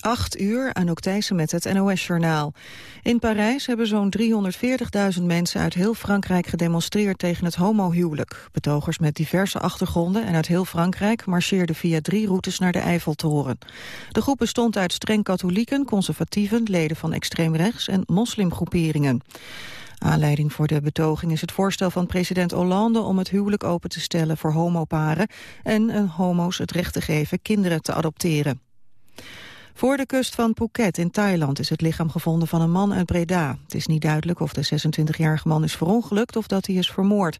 8 uur, Anouk Thijssen met het NOS-journaal. In Parijs hebben zo'n 340.000 mensen uit heel Frankrijk gedemonstreerd tegen het homohuwelijk. Betogers met diverse achtergronden en uit heel Frankrijk marcheerden via drie routes naar de Eiffeltoren. De groep bestond uit streng katholieken, conservatieven, leden van extreem rechts en moslimgroeperingen. Aanleiding voor de betoging is het voorstel van president Hollande om het huwelijk open te stellen voor homoparen en homo's het recht te geven kinderen te adopteren. Voor de kust van Phuket in Thailand is het lichaam gevonden van een man uit Breda. Het is niet duidelijk of de 26-jarige man is verongelukt of dat hij is vermoord.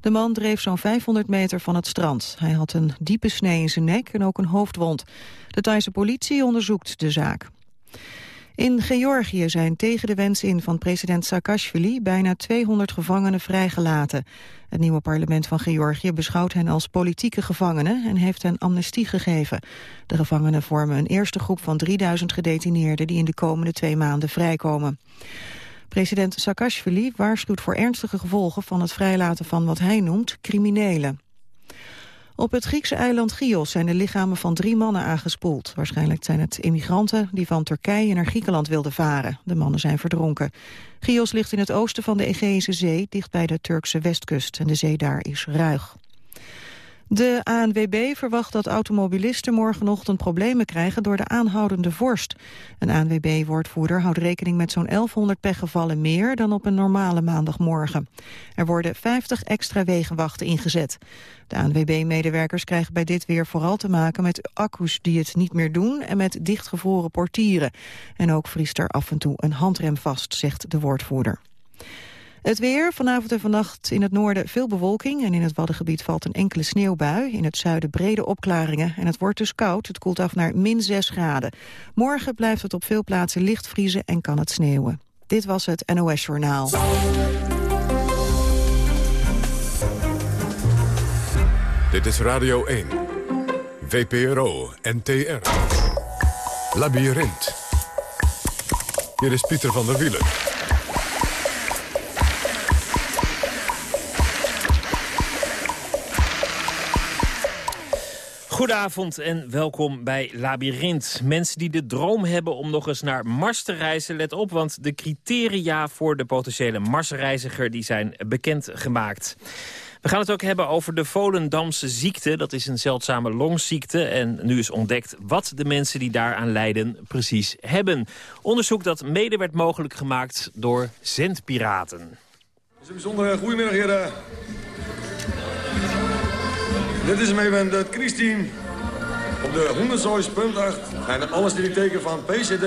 De man dreef zo'n 500 meter van het strand. Hij had een diepe snee in zijn nek en ook een hoofdwond. De Thaise politie onderzoekt de zaak. In Georgië zijn tegen de wens in van president Saakashvili bijna 200 gevangenen vrijgelaten. Het nieuwe parlement van Georgië beschouwt hen als politieke gevangenen en heeft hen amnestie gegeven. De gevangenen vormen een eerste groep van 3000 gedetineerden die in de komende twee maanden vrijkomen. President Saakashvili waarschuwt voor ernstige gevolgen van het vrijlaten van wat hij noemt criminelen. Op het Griekse eiland Chios zijn de lichamen van drie mannen aangespoeld. Waarschijnlijk zijn het immigranten die van Turkije naar Griekenland wilden varen. De mannen zijn verdronken. Chios ligt in het oosten van de Egeïsche Zee, dicht bij de Turkse westkust. En de zee daar is ruig. De ANWB verwacht dat automobilisten morgenochtend problemen krijgen door de aanhoudende vorst. Een ANWB-woordvoerder houdt rekening met zo'n 1100 pechgevallen meer dan op een normale maandagmorgen. Er worden 50 extra wegenwachten ingezet. De ANWB-medewerkers krijgen bij dit weer vooral te maken met accu's die het niet meer doen en met dichtgevroren portieren. En ook vriest er af en toe een handrem vast, zegt de woordvoerder. Het weer, vanavond en vannacht in het noorden veel bewolking... en in het Waddengebied valt een enkele sneeuwbui. In het zuiden brede opklaringen en het wordt dus koud. Het koelt af naar min 6 graden. Morgen blijft het op veel plaatsen licht vriezen en kan het sneeuwen. Dit was het NOS Journaal. Dit is Radio 1. VPRO, NTR. Labyrinth. Hier is Pieter van der Wielen. Goedenavond en welkom bij Labyrinth. Mensen die de droom hebben om nog eens naar Mars te reizen, let op, want de criteria voor de potentiële Marsreiziger die zijn bekendgemaakt. We gaan het ook hebben over de Volendamse ziekte. Dat is een zeldzame longziekte en nu is ontdekt wat de mensen die daaraan lijden precies hebben. Onderzoek dat mede werd mogelijk gemaakt door zendpiraten. Het is een bijzondere goedemiddag heren. Dit is hem even het Christine op de 100.8 en alles die teken van PCD.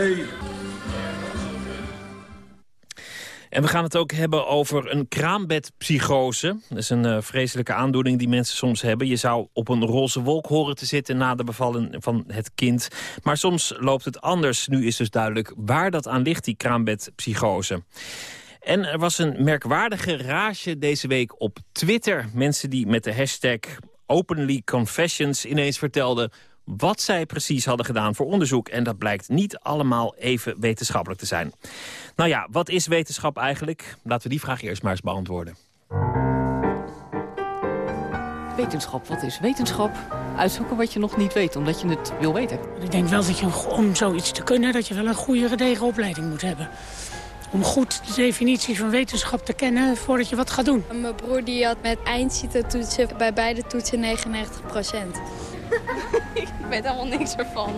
En we gaan het ook hebben over een kraambedpsychose. Dat is een uh, vreselijke aandoening die mensen soms hebben. Je zou op een roze wolk horen te zitten na de bevalling van het kind. Maar soms loopt het anders. Nu is dus duidelijk waar dat aan ligt, die kraambedpsychose. En er was een merkwaardige rage deze week op Twitter. Mensen die met de hashtag Openly Confessions ineens vertelden wat zij precies hadden gedaan voor onderzoek. En dat blijkt niet allemaal even wetenschappelijk te zijn. Nou ja, wat is wetenschap eigenlijk? Laten we die vraag eerst maar eens beantwoorden. Wetenschap, wat is wetenschap? Uitzoeken wat je nog niet weet, omdat je het wil weten. Ik denk wel dat je om zoiets te kunnen, dat je wel een goede gedegen opleiding moet hebben om goed de definitie van wetenschap te kennen voordat je wat gaat doen. Mijn broer die had met toetsen bij beide toetsen 99% ik weet helemaal niks ervan.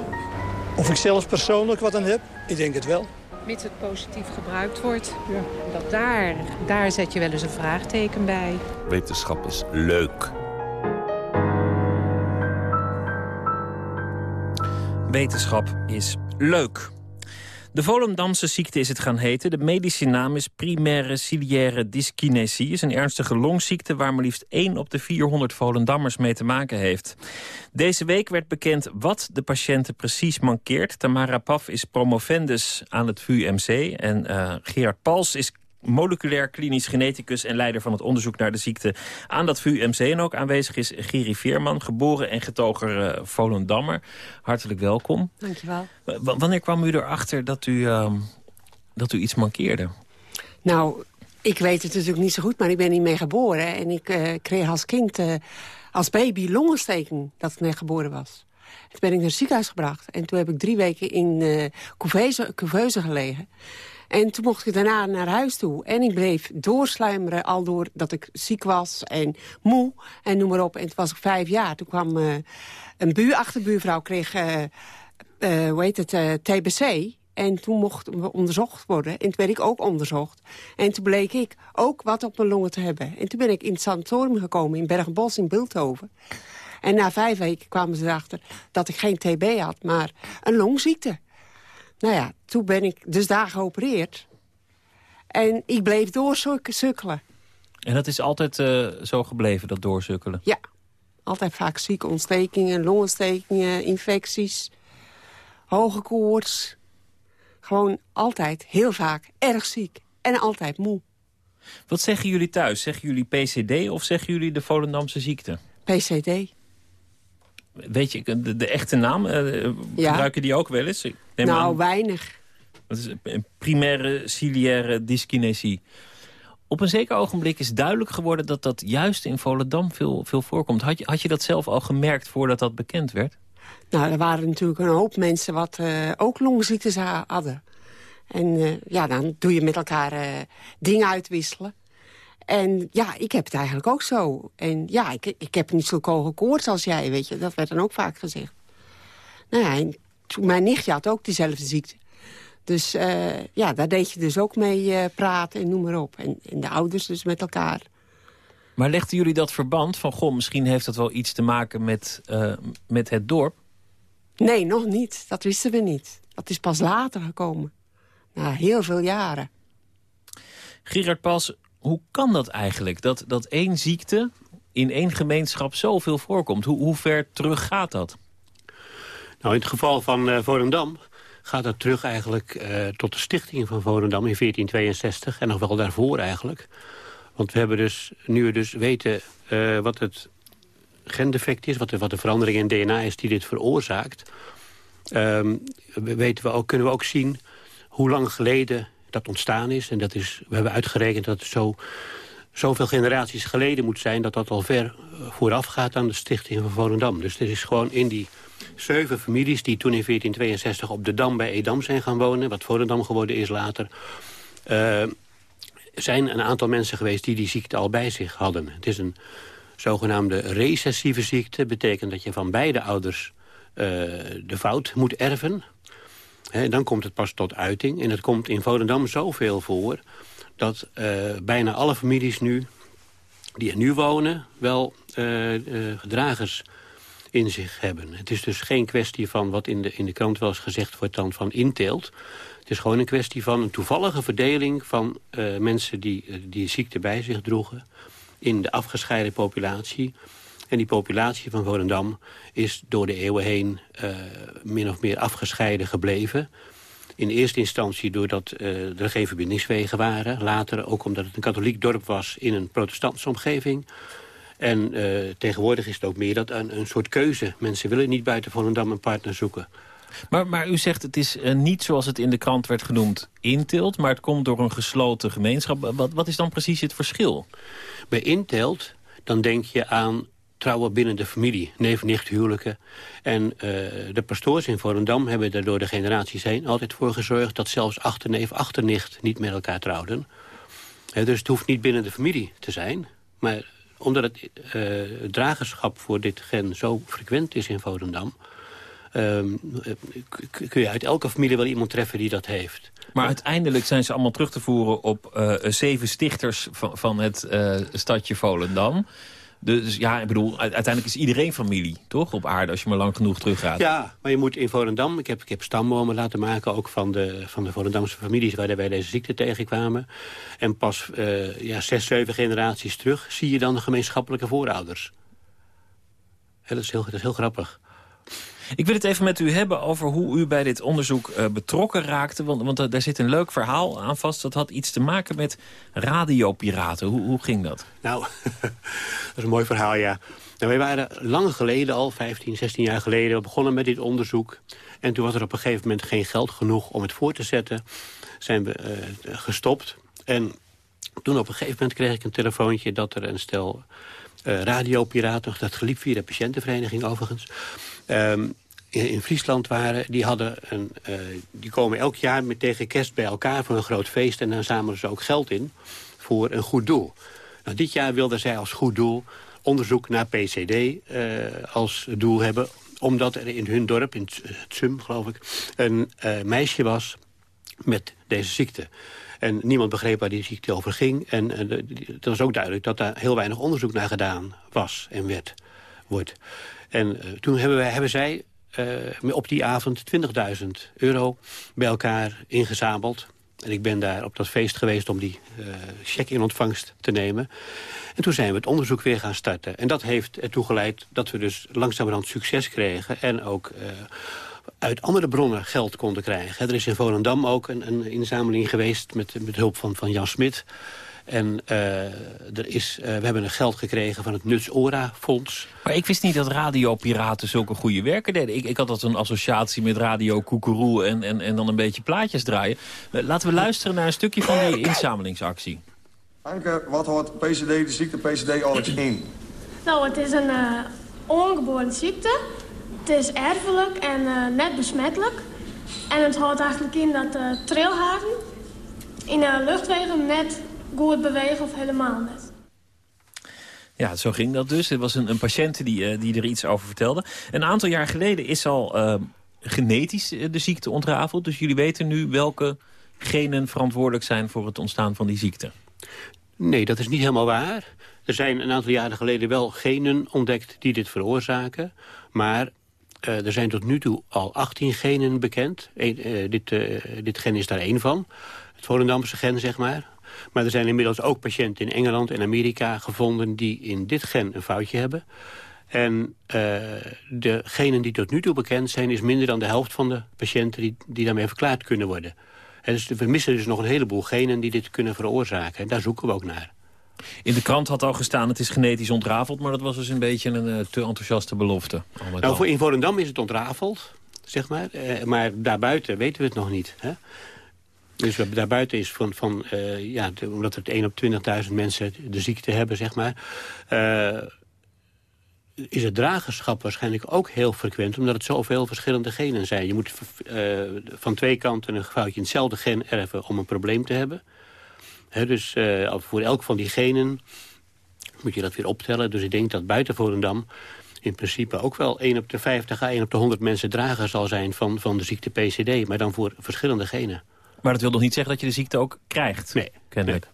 Of ik zelf persoonlijk wat aan heb? Ik denk het wel. Mits het positief gebruikt wordt. Ja. Dat daar, daar zet je wel eens een vraagteken bij. Wetenschap is leuk. Wetenschap is leuk. De Volendamse ziekte is het gaan heten. De medische naam is primaire ciliaire dyskinesie. is een ernstige longziekte waar maar liefst 1 op de 400 Volendammers mee te maken heeft. Deze week werd bekend wat de patiënten precies mankeert. Tamara Paf is promovendus aan het VUMC en uh, Gerard Pals is moleculair klinisch geneticus en leider van het onderzoek naar de ziekte aan dat VUMC. En ook aanwezig is Giri Veerman, geboren en getoger uh, Volendammer. Hartelijk welkom. Dankjewel. wanneer kwam u erachter dat u, uh, dat u iets mankeerde? Nou, ik weet het natuurlijk niet zo goed, maar ik ben niet mee geboren. En ik uh, kreeg als kind, uh, als baby, longontsteking dat ik net geboren was. Toen ben ik naar het ziekenhuis gebracht. En toen heb ik drie weken in uh, couveuse, couveuse gelegen. En toen mocht ik daarna naar huis toe. En ik bleef doorsluimeren, al door dat ik ziek was en moe en noem maar op. En toen was ik vijf jaar. Toen kwam uh, een buur, achterbuurvrouw, kreeg, uh, uh, hoe heet het, TBC. En toen mocht we onderzocht worden. En toen werd ik ook onderzocht. En toen bleek ik ook wat op mijn longen te hebben. En toen ben ik in het sanatorium gekomen in Bergenbos in Beeldhoven. En na vijf weken kwamen ze erachter dat ik geen TB had, maar een longziekte. Nou ja, toen ben ik dus daar geopereerd. En ik bleef doorsukkelen. En dat is altijd uh, zo gebleven, dat doorsukkelen? Ja, altijd vaak zieke ontstekingen, longontstekingen, infecties, hoge koorts. Gewoon altijd, heel vaak, erg ziek en altijd moe. Wat zeggen jullie thuis? Zeggen jullie PCD of zeggen jullie de Volendamse ziekte? PCD. Weet je de, de echte naam? Uh, ja. Gebruiken die ook wel eens? nou, aan... weinig. Dat is een primaire ciliaire dyskinesie. Op een zeker ogenblik is duidelijk geworden dat dat juist in Volendam veel, veel voorkomt. Had je, had je dat zelf al gemerkt voordat dat bekend werd? Nou, er waren natuurlijk een hoop mensen wat uh, ook longziektes hadden. En uh, ja, dan doe je met elkaar uh, dingen uitwisselen. En ja, ik heb het eigenlijk ook zo. En ja, ik, ik heb niet zo hoge koorts als jij, weet je. Dat werd dan ook vaak gezegd. Nou ja, en mijn nichtje had ook diezelfde ziekte. Dus uh, ja, daar deed je dus ook mee uh, praten en noem maar op. En, en, de ouders dus met elkaar. Maar legden jullie dat verband van... goh, misschien heeft dat wel iets te maken met, uh, met het dorp? Nee, nog niet. Dat wisten we niet. Dat is pas later gekomen. Na heel veel jaren. Gerard Pas, hoe kan dat eigenlijk? Dat, dat één ziekte in één gemeenschap zoveel voorkomt. Hoe, hoe ver terug gaat dat? Nou, in het geval van uh, Volendam gaat dat terug eigenlijk uh, tot de stichting van Volendam in 1462. En nog wel daarvoor eigenlijk. Want we hebben dus, nu we dus weten uh, wat het gendefect is... Wat de, wat de verandering in DNA is die dit veroorzaakt... Um, weten we ook, kunnen we ook zien hoe lang geleden dat ontstaan is. En dat is, we hebben uitgerekend dat het zo, zoveel generaties geleden moet zijn... dat dat al ver vooraf gaat aan de stichting van Volendam. Dus er is gewoon in die zeven families die toen in 1462 op de Dam bij Edam zijn gaan wonen... wat Volendam geworden is later... Uh, zijn een aantal mensen geweest die die ziekte al bij zich hadden. Het is een zogenaamde recessieve ziekte. betekent dat je van beide ouders uh, de fout moet erven. He, dan komt het pas tot uiting. En het komt in Volendam zoveel voor... dat uh, bijna alle families nu, die er nu wonen... wel uh, gedragers in zich hebben. Het is dus geen kwestie van wat in de, in de krant wel eens gezegd wordt dan van inteelt. Het is gewoon een kwestie van een toevallige verdeling van mensen die die ziekte bij zich droegen in de afgescheiden populatie. En die populatie van Volendam is door de eeuwen heen uh, min of meer afgescheiden gebleven. In eerste instantie doordat uh, er geen verbindingswegen waren. Later ook omdat het een katholiek dorp was in een protestantse omgeving. En uh, tegenwoordig is het ook meer dat een, een soort keuze. Mensen willen niet buiten Volendam een partner zoeken. Maar, maar u zegt het is uh, niet zoals het in de krant werd genoemd inteelt... maar het komt door een gesloten gemeenschap. Wat, wat is dan precies het verschil? Bij inteelt dan denk je aan trouwen binnen de familie, neef-nicht huwelijken. En uh, de pastoors in Volendam hebben er door de generaties heen altijd voor gezorgd... dat zelfs achterneef, achternicht niet met elkaar trouwden. Dus het hoeft niet binnen de familie te zijn. Maar omdat het, uh, dragerschap voor dit gen zo frequent is in Volendam... Um, kun je uit elke familie wel iemand treffen die dat heeft. Maar uiteindelijk zijn ze allemaal terug te voeren op uh, zeven stichters van, van het stadje Volendam. Dus ja, ik bedoel, uiteindelijk is iedereen familie, toch? Op aarde, als je maar lang genoeg teruggaat. Ja, maar je moet in Volendam... Ik heb, ik heb stambomen laten maken, ook van de, van de Volendamse families... waar wij deze ziekte tegenkwamen. En pas uh, ja, zes, zeven generaties terug... zie je dan de gemeenschappelijke voorouders. Ja, dat, is heel, dat is heel grappig. Ik wil het even met u hebben over hoe u bij dit onderzoek uh, betrokken raakte. Want, want daar zit een leuk verhaal aan vast. Dat had iets te maken met radiopiraten. Hoe, hoe ging dat? Nou, dat is een mooi verhaal, ja. Nou, wij waren lang geleden al, 15, 16 jaar geleden, begonnen met dit onderzoek. En toen was er op een gegeven moment geen geld genoeg om het voor te zetten. Zijn we uh, gestopt. En toen op een gegeven moment kreeg ik een telefoontje dat er een stel uh, radiopiraten, dat geliep via de patiëntenvereniging overigens ehm, in, Friesland waren, die, hadden een, eh, die komen elk jaar met tegen kerst bij elkaar voor een groot feest... en dan zamelen ze ook geld in voor een goed doel. Nou, dit jaar wilden zij als goed doel onderzoek naar PCD eh, als doel hebben... omdat er in hun dorp, in Tsum geloof ik, een eh, meisje was met deze ziekte. En niemand begreep waar die ziekte over ging. En het was ook duidelijk dat daar heel weinig onderzoek naar gedaan was en werd, wordt. En toen hebben, wij, hebben zij uh, op die avond 20.000 euro bij elkaar ingezameld. En ik ben daar op dat feest geweest om die uh, cheque in ontvangst te nemen. En toen zijn we het onderzoek weer gaan starten. En dat heeft ertoe geleid dat we dus langzamerhand succes kregen... en ook uh, uit andere bronnen geld konden krijgen. Er is in Volendam ook een, een inzameling geweest met, met hulp van, van Jan Smit... En uh, er is, uh, we hebben een geld gekregen van het Nuts Ora Fonds. Maar ik wist niet dat radiopiraten zulke goede werken deden. Ik, ik had dat een associatie met radio Koekeroe en, en, en dan een beetje plaatjes draaien. Uh, laten we luisteren naar een stukje van die inzamelingsactie. Anke, wat hoort PCD, de ziekte PCD, alles in? Nou, het is een ongeboren ziekte. Het is erfelijk en net besmettelijk. En het houdt eigenlijk in dat trilhaven in de luchtwegen net goed bewegen of helemaal niet. Ja, zo ging dat dus. Er was een, een patiënt die, uh, die er iets over vertelde. Een aantal jaar geleden is al uh, genetisch eh, de ziekte ontrafeld. Dus jullie weten nu welke genen verantwoordelijk zijn voor het ontstaan van die ziekte. Nee, dat is niet helemaal waar. Er zijn een aantal jaren geleden wel genen ontdekt die dit veroorzaken. Maar uh, er zijn tot nu toe al 18 genen bekend. E dit, dit gen is daar één van. Het Volendamse gen, zeg maar. Maar er zijn inmiddels ook patiënten in Engeland en Amerika gevonden... die in dit gen een foutje hebben. En uh, degenen die tot nu toe bekend zijn... is minder dan de helft van de patiënten die, die daarmee verklaard kunnen worden. En dus we missen dus nog een heleboel genen die dit kunnen veroorzaken. En daar zoeken we ook naar. In de krant had al gestaan, het is genetisch ontrafeld... maar dat was dus een beetje een uh, te enthousiaste belofte. Nou, voor in Volendam is het ontrafeld, zeg maar. Uh, maar daarbuiten weten we het nog niet. Hè? Dus daarbuiten is van, van uh, ja, omdat er 1 op 20.000 mensen de ziekte hebben, zeg maar... Uh, is het dragerschap waarschijnlijk ook heel frequent... omdat het zoveel verschillende genen zijn. Je moet uh, van twee kanten een foutje hetzelfde gen erven om een probleem te hebben. He, dus voor elk van die genen moet je dat weer optellen. Dus ik denk dat buiten Volendam in principe ook wel 1 op de 50 à 1 op de 100 mensen drager zal zijn van, van de ziekte PCD. Maar dan voor verschillende genen. Maar dat wil nog niet zeggen dat je de ziekte ook krijgt, nee, kennelijk. Nee.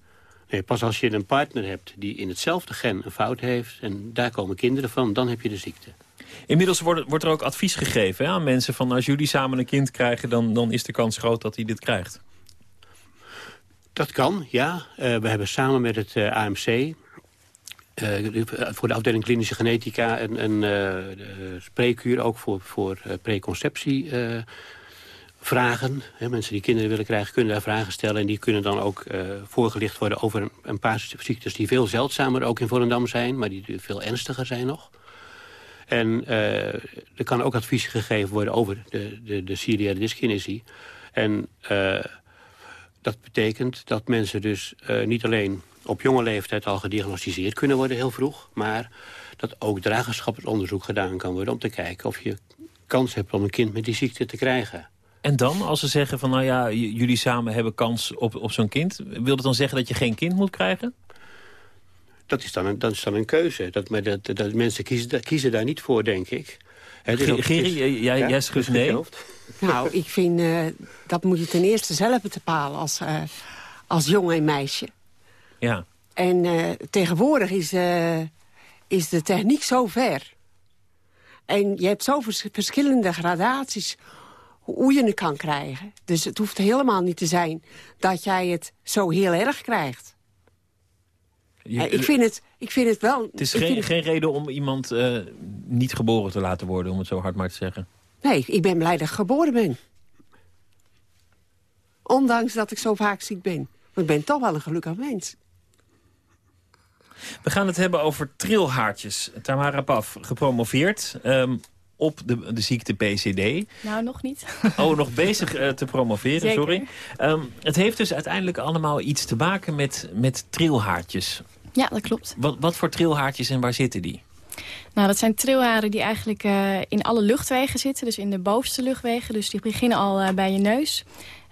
nee. pas als je een partner hebt die in hetzelfde gen een fout heeft... en daar komen kinderen van, dan heb je de ziekte. Inmiddels wordt, wordt er ook advies gegeven hè, aan mensen van... als jullie samen een kind krijgen, dan, dan is de kans groot dat hij dit krijgt. Dat kan, ja. Uh, we hebben samen met het uh, AMC... Uh, voor de afdeling klinische genetica een, een spreekuur ook voor, voor preconceptie vragen. Hè, mensen die kinderen willen krijgen kunnen daar vragen stellen... en die kunnen dan ook uh, voorgelicht worden over een, paar ziektes... die veel zeldzamer ook in Volendam zijn... maar die veel ernstiger zijn nog. En uh, er kan ook advies gegeven worden over de, de, de seriële dyskinesie. En uh, dat betekent dat mensen dus niet alleen op jonge leeftijd al gediagnosticeerd kunnen worden heel vroeg... maar dat ook dragerschapsonderzoek gedaan kan worden om te kijken of je kans hebt om een kind met die ziekte te krijgen. En dan, als ze zeggen van, nou ja, jullie samen hebben kans op, op zo'n kind... wil dat dan zeggen dat je geen kind moet krijgen? Dat is dan een, dat is dan een keuze. Dat, maar dat, dat mensen kiezen, kiezen daar niet voor, denk ik. Geri, jij, ja, jij schudt nee? Nou, ik vind, uh, dat moet je ten eerste zelf bepalen als, uh, als jongen en meisje. Ja. En uh, tegenwoordig is, is de techniek zo ver. En je hebt zo vers verschillende gradaties hoe je het kan krijgen. Dus het hoeft helemaal niet te zijn dat jij het zo heel erg krijgt. Je, ik, vind het, ik vind het wel... Het is geen, geen reden om iemand uh, niet geboren te laten worden, om het zo hard maar te zeggen. Nee, ik ben blij dat ik geboren ben. Ondanks dat ik zo vaak ziek ben. Want ik ben toch wel een gelukkig mens. We gaan het hebben over trilhaartjes. Tamara Paf, gepromoveerd. Um, op de, de ziekte PCD. Nou, nog niet. Oh, nog bezig uh, te promoveren, Zeker. sorry. Um, het heeft dus uiteindelijk allemaal iets te maken met, met trilhaartjes. Ja, dat klopt. Wat, wat voor trilhaartjes en waar zitten die? Nou, dat zijn trilharen die eigenlijk uh, in alle luchtwegen zitten. Dus in de bovenste luchtwegen. Dus die beginnen al uh, bij je neus.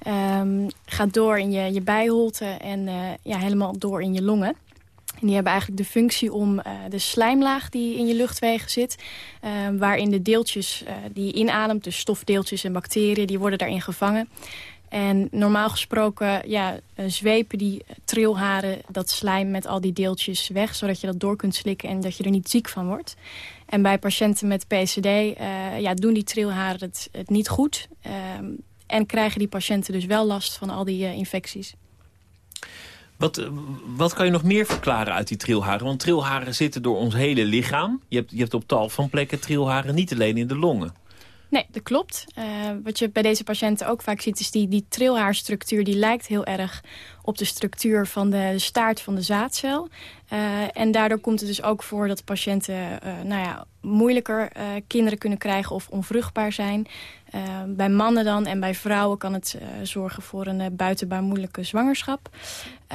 Um, gaat door in je, je bijholte en ja, helemaal door in je longen. En die hebben eigenlijk de functie om uh, de slijmlaag die in je luchtwegen zit... Uh, waarin de deeltjes uh, die je inademt, dus stofdeeltjes en bacteriën... die worden daarin gevangen. En normaal gesproken ja, zwepen die trilharen dat slijm met al die deeltjes weg... zodat je dat door kunt slikken en dat je er niet ziek van wordt. En bij patiënten met PCD ja, doen die trilharen het, het niet goed... en krijgen die patiënten dus wel last van al die infecties. Wat, wat kan je nog meer verklaren uit die trilharen? Want trilharen zitten door ons hele lichaam. Je hebt, je hebt op tal van plekken trilharen, niet alleen in de longen. Nee, dat klopt. Uh, wat je bij deze patiënten ook vaak ziet... is die, die trilhaarstructuur die lijkt heel erg op de structuur van de staart van de zaadcel. Uh, en daardoor komt het dus ook voor dat patiënten nou ja, moeilijker kinderen kunnen krijgen of onvruchtbaar zijn. bij mannen dan en bij vrouwen kan het zorgen voor een buitenbaarmoedelijke zwangerschap.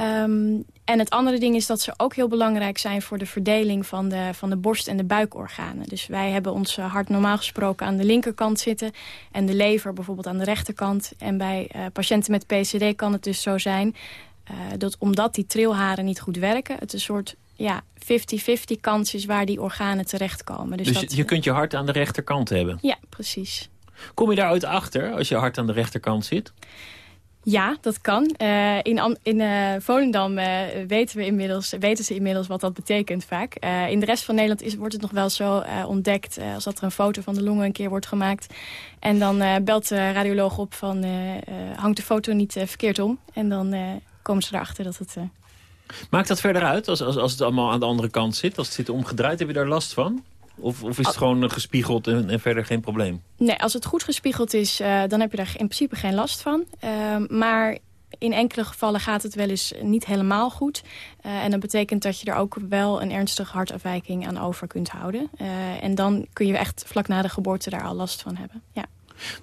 Um, en het andere ding is dat ze ook heel belangrijk zijn voor de verdeling van de, van de borst- en de buikorganen. Dus wij hebben ons hart normaal gesproken aan de linkerkant zitten en de lever bijvoorbeeld aan de rechterkant. En bij uh, patiënten met PCD kan het dus zo zijn uh, dat omdat die trilharen niet goed werken, het een soort ja, 50-50 kans is waar die organen terechtkomen. Dus, dus dat, je kunt je hart aan de rechterkant hebben? Ja, precies. Kom je daar ooit achter als je hart aan de rechterkant zit? Ja, dat kan. Uh, in in uh, Volendam uh, weten, we inmiddels, weten ze inmiddels wat dat betekent vaak. in de rest van Nederland is, wordt het nog wel zo ontdekt... als dat er een foto van de longen een keer wordt gemaakt. En dan belt de radioloog op van... hangt de foto niet verkeerd om? En dan komen ze erachter dat het... Maakt dat verder uit als, als, als het allemaal aan de andere kant zit? Als het zit omgedraaid, heb je daar last van? Of, of is het gewoon gespiegeld en, en, verder geen probleem? Nee, als het goed gespiegeld is, uh, dan heb je daar in principe geen last van. Uh, maar in enkele gevallen gaat het wel eens niet helemaal goed. Uh, en dat betekent dat je er ook wel een ernstige hartafwijking aan over kunt houden. en dan kun je echt vlak na de geboorte daar al last van hebben. Ja.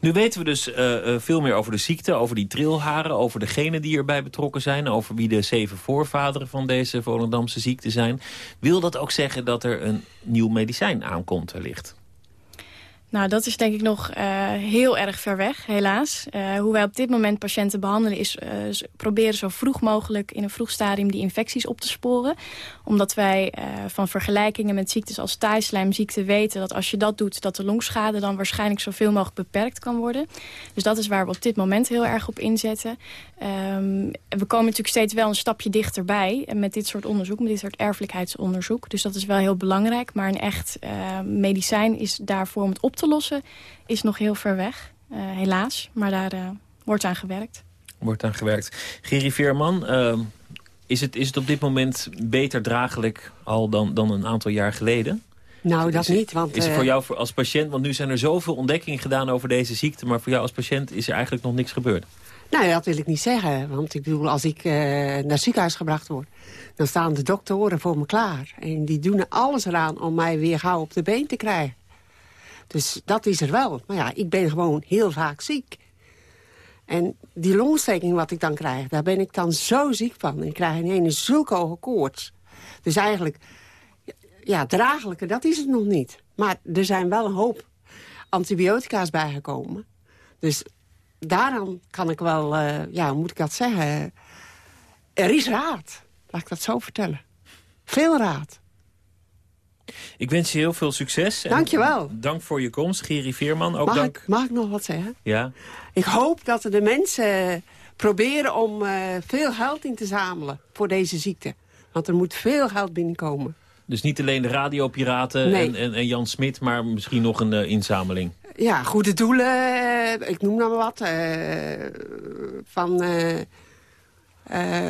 Nu weten we dus uh, uh, veel meer over de ziekte, over die trilharen... over degenen die erbij betrokken zijn... over wie de zeven voorvaderen van deze Volendamse ziekte zijn. Wil dat ook zeggen dat er een nieuw medicijn aankomt wellicht? Nou, dat is denk ik nog uh, heel erg ver weg, helaas. Uh, hoe wij op dit moment patiënten behandelen is uh, proberen zo vroeg mogelijk in een vroeg stadium die infecties op te sporen. Omdat wij van vergelijkingen met ziektes als taaislijmziekte weten dat als je dat doet, dat de longschade dan waarschijnlijk zoveel mogelijk beperkt kan worden. Dus dat is waar we op dit moment heel erg op inzetten. Um, we komen natuurlijk steeds wel een stapje dichterbij met dit soort onderzoek, met dit soort erfelijkheidsonderzoek. Dus dat is wel heel belangrijk, maar een echt medicijn is daarvoor om het op te lossen is nog heel ver weg, uh, helaas. Maar daar uh, wordt aan gewerkt. Wordt aan gewerkt. Gerry Veerman, uh, is, het, is het op dit moment beter draaglijk al dan, dan een aantal jaar geleden? Nou, dat is, niet. Want, is het voor jou voor, als patiënt, want nu zijn er zoveel ontdekkingen gedaan over deze ziekte... maar voor jou als patiënt is er eigenlijk nog niks gebeurd? Nou, dat wil ik niet zeggen. Want ik bedoel, als ik uh, naar het ziekenhuis gebracht word... dan staan de doktoren voor me klaar. En die doen er alles eraan om mij weer gauw op de been te krijgen. Dus dat is er wel. Maar ja, ik ben gewoon heel vaak ziek. En die longsteking wat ik dan krijg, daar ben ik dan zo ziek van. Ik krijg een zulke hoge koorts. Dus eigenlijk, ja, draaglijker, dat is het nog niet. Maar er zijn wel een hoop antibiotica's bijgekomen. Dus daarom kan ik wel, uh, ja, hoe moet ik dat zeggen... Er is raad, laat ik dat zo vertellen. Veel raad. Ik wens je heel veel succes. Dank je wel. Dank voor je komst, Geri Veerman. Ook mag, dank... ik, mag ik nog wat zeggen? Ja. Ik hoop dat de mensen proberen om uh, veel geld in te zamelen voor deze ziekte. Want er moet veel geld binnenkomen. Dus niet alleen de radiopiraten nee. en, en, en, Jan Smit, maar misschien nog een uh, inzameling. Ja, goede doelen. Ik noem nou maar wat. Van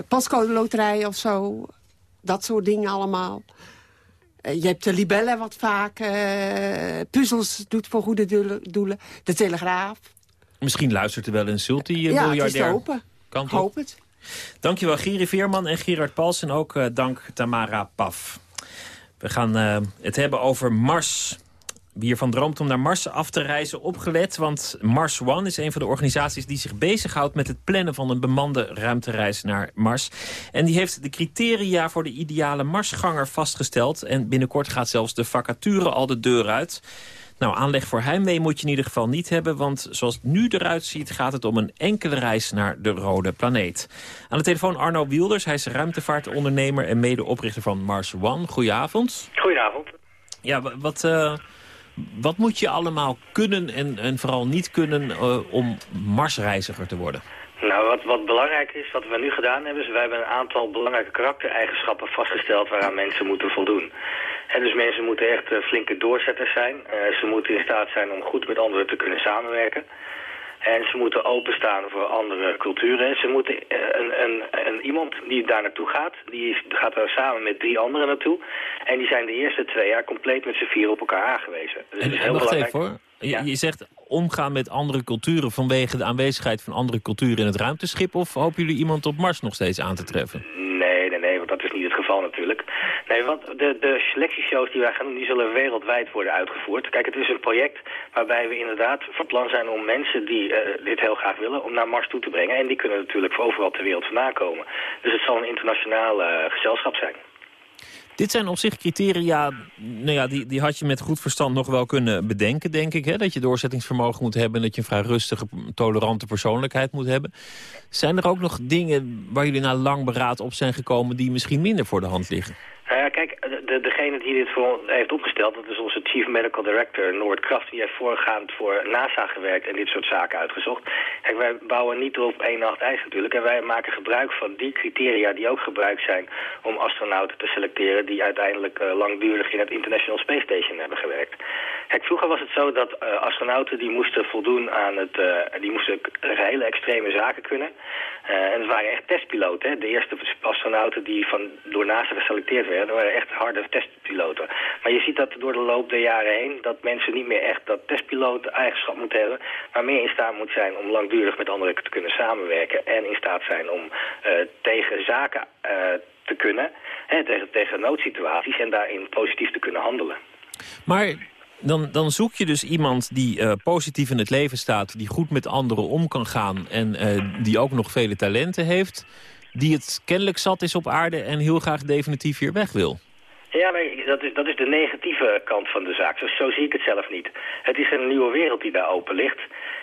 postcode loterij of zo. Dat soort dingen allemaal. Je hebt de libellen wat vaak uh, puzzels doet voor goede doelen. De Telegraaf. Misschien luistert er wel een sulti-miljardair. Ja, het is te hopen. Kan Hoop het. Dankjewel Giri Veerman en Gerard Pals. En ook dank Tamara Paf. We gaan het hebben over Mars. Wie ervan droomt om naar Mars af te reizen, opgelet. Want Mars One is een van de organisaties die zich bezighoudt... met het plannen van een bemande ruimtereis naar Mars. En die heeft de criteria voor de ideale Marsganger vastgesteld. En binnenkort gaat zelfs de vacature al de deur uit. Nou, aanleg voor heimwee moet je in ieder geval niet hebben... want zoals het nu eruit ziet gaat het om een enkele reis naar de rode planeet. Aan de telefoon Arno Wilders. Hij is ruimtevaartondernemer en medeoprichter van Mars One. Goedenavond. Goedenavond. Ja, wat, uh, wat moet je allemaal kunnen en, en vooral niet kunnen uh, om Marsreiziger te worden? Nou, wat, wat belangrijk is, wat we nu gedaan hebben... is wij hebben een aantal belangrijke karaktereigenschappen vastgesteld... waaraan mensen moeten voldoen. En dus mensen moeten echt uh, flinke doorzetters zijn. Uh, ze moeten in staat zijn om goed met anderen te kunnen samenwerken. En ze moeten openstaan voor andere culturen. Ze moeten, uh, een, een, een, iemand die daar naartoe gaat, die is, gaat daar samen met drie anderen naartoe. En die zijn de eerste twee jaar compleet met z'n vier op elkaar aangewezen. Dus en, en wacht even hoor. Je, ja. je, zegt omgaan met andere culturen vanwege de aanwezigheid van andere culturen in het ruimteschip... of hopen jullie iemand op Mars nog steeds aan te treffen? Dat is niet het geval natuurlijk. Nee, want de, de selectieshows die wij gaan doen, die zullen wereldwijd worden uitgevoerd. Kijk, het is een project waarbij we inderdaad van plan zijn om mensen die uh, dit heel graag willen, om naar Mars toe te brengen. En die kunnen natuurlijk voor overal ter wereld vandaan komen. Dus het zal een internationaal uh, gezelschap zijn. Dit zijn op zich criteria, nou ja, die, die had je met goed verstand nog wel kunnen bedenken, denk ik. Hè? Dat je doorzettingsvermogen moet hebben en dat je een vrij rustige, tolerante persoonlijkheid moet hebben. Zijn er ook nog dingen waar jullie na lang beraad op zijn gekomen die misschien minder voor de hand liggen? Uh, kijk, de, degene die dit voor heeft opgesteld, dat is onze Chief Medical Director, Noord Kraft. Die heeft voorgaand voor NASA gewerkt en dit soort zaken uitgezocht. Kijk, wij bouwen niet op één nacht ijs natuurlijk. En wij maken gebruik van die criteria die ook gebruikt zijn om astronauten te selecteren die uiteindelijk uh, langdurig in het International Space Station hebben gewerkt. Kijk, vroeger was het zo dat uh, astronauten die moesten voldoen aan het, die moesten hele extreme zaken kunnen. en het waren echt testpiloten. Hè? De eerste astronauten die van, door NASA geselecteerd werden, waren echt harde testpiloten. Maar je ziet dat door de loop der jaren heen... dat mensen niet meer echt dat testpiloot-eigenschap moeten hebben... maar meer in staat moet zijn om langdurig met anderen te kunnen samenwerken... en in staat zijn om uh, tegen zaken uh, te kunnen... Hè, tegen, tegen noodsituaties en daarin positief te kunnen handelen. Maar dan, dan zoek je dus iemand die uh, positief in het leven staat... die goed met anderen om kan gaan en die ook nog vele talenten heeft die het kennelijk zat is op aarde en heel graag definitief hier weg wil. Ja, maar dat is, dat is de negatieve kant van de zaak. Zo, zie ik het zelf niet. Het is een nieuwe wereld die daar open ligt.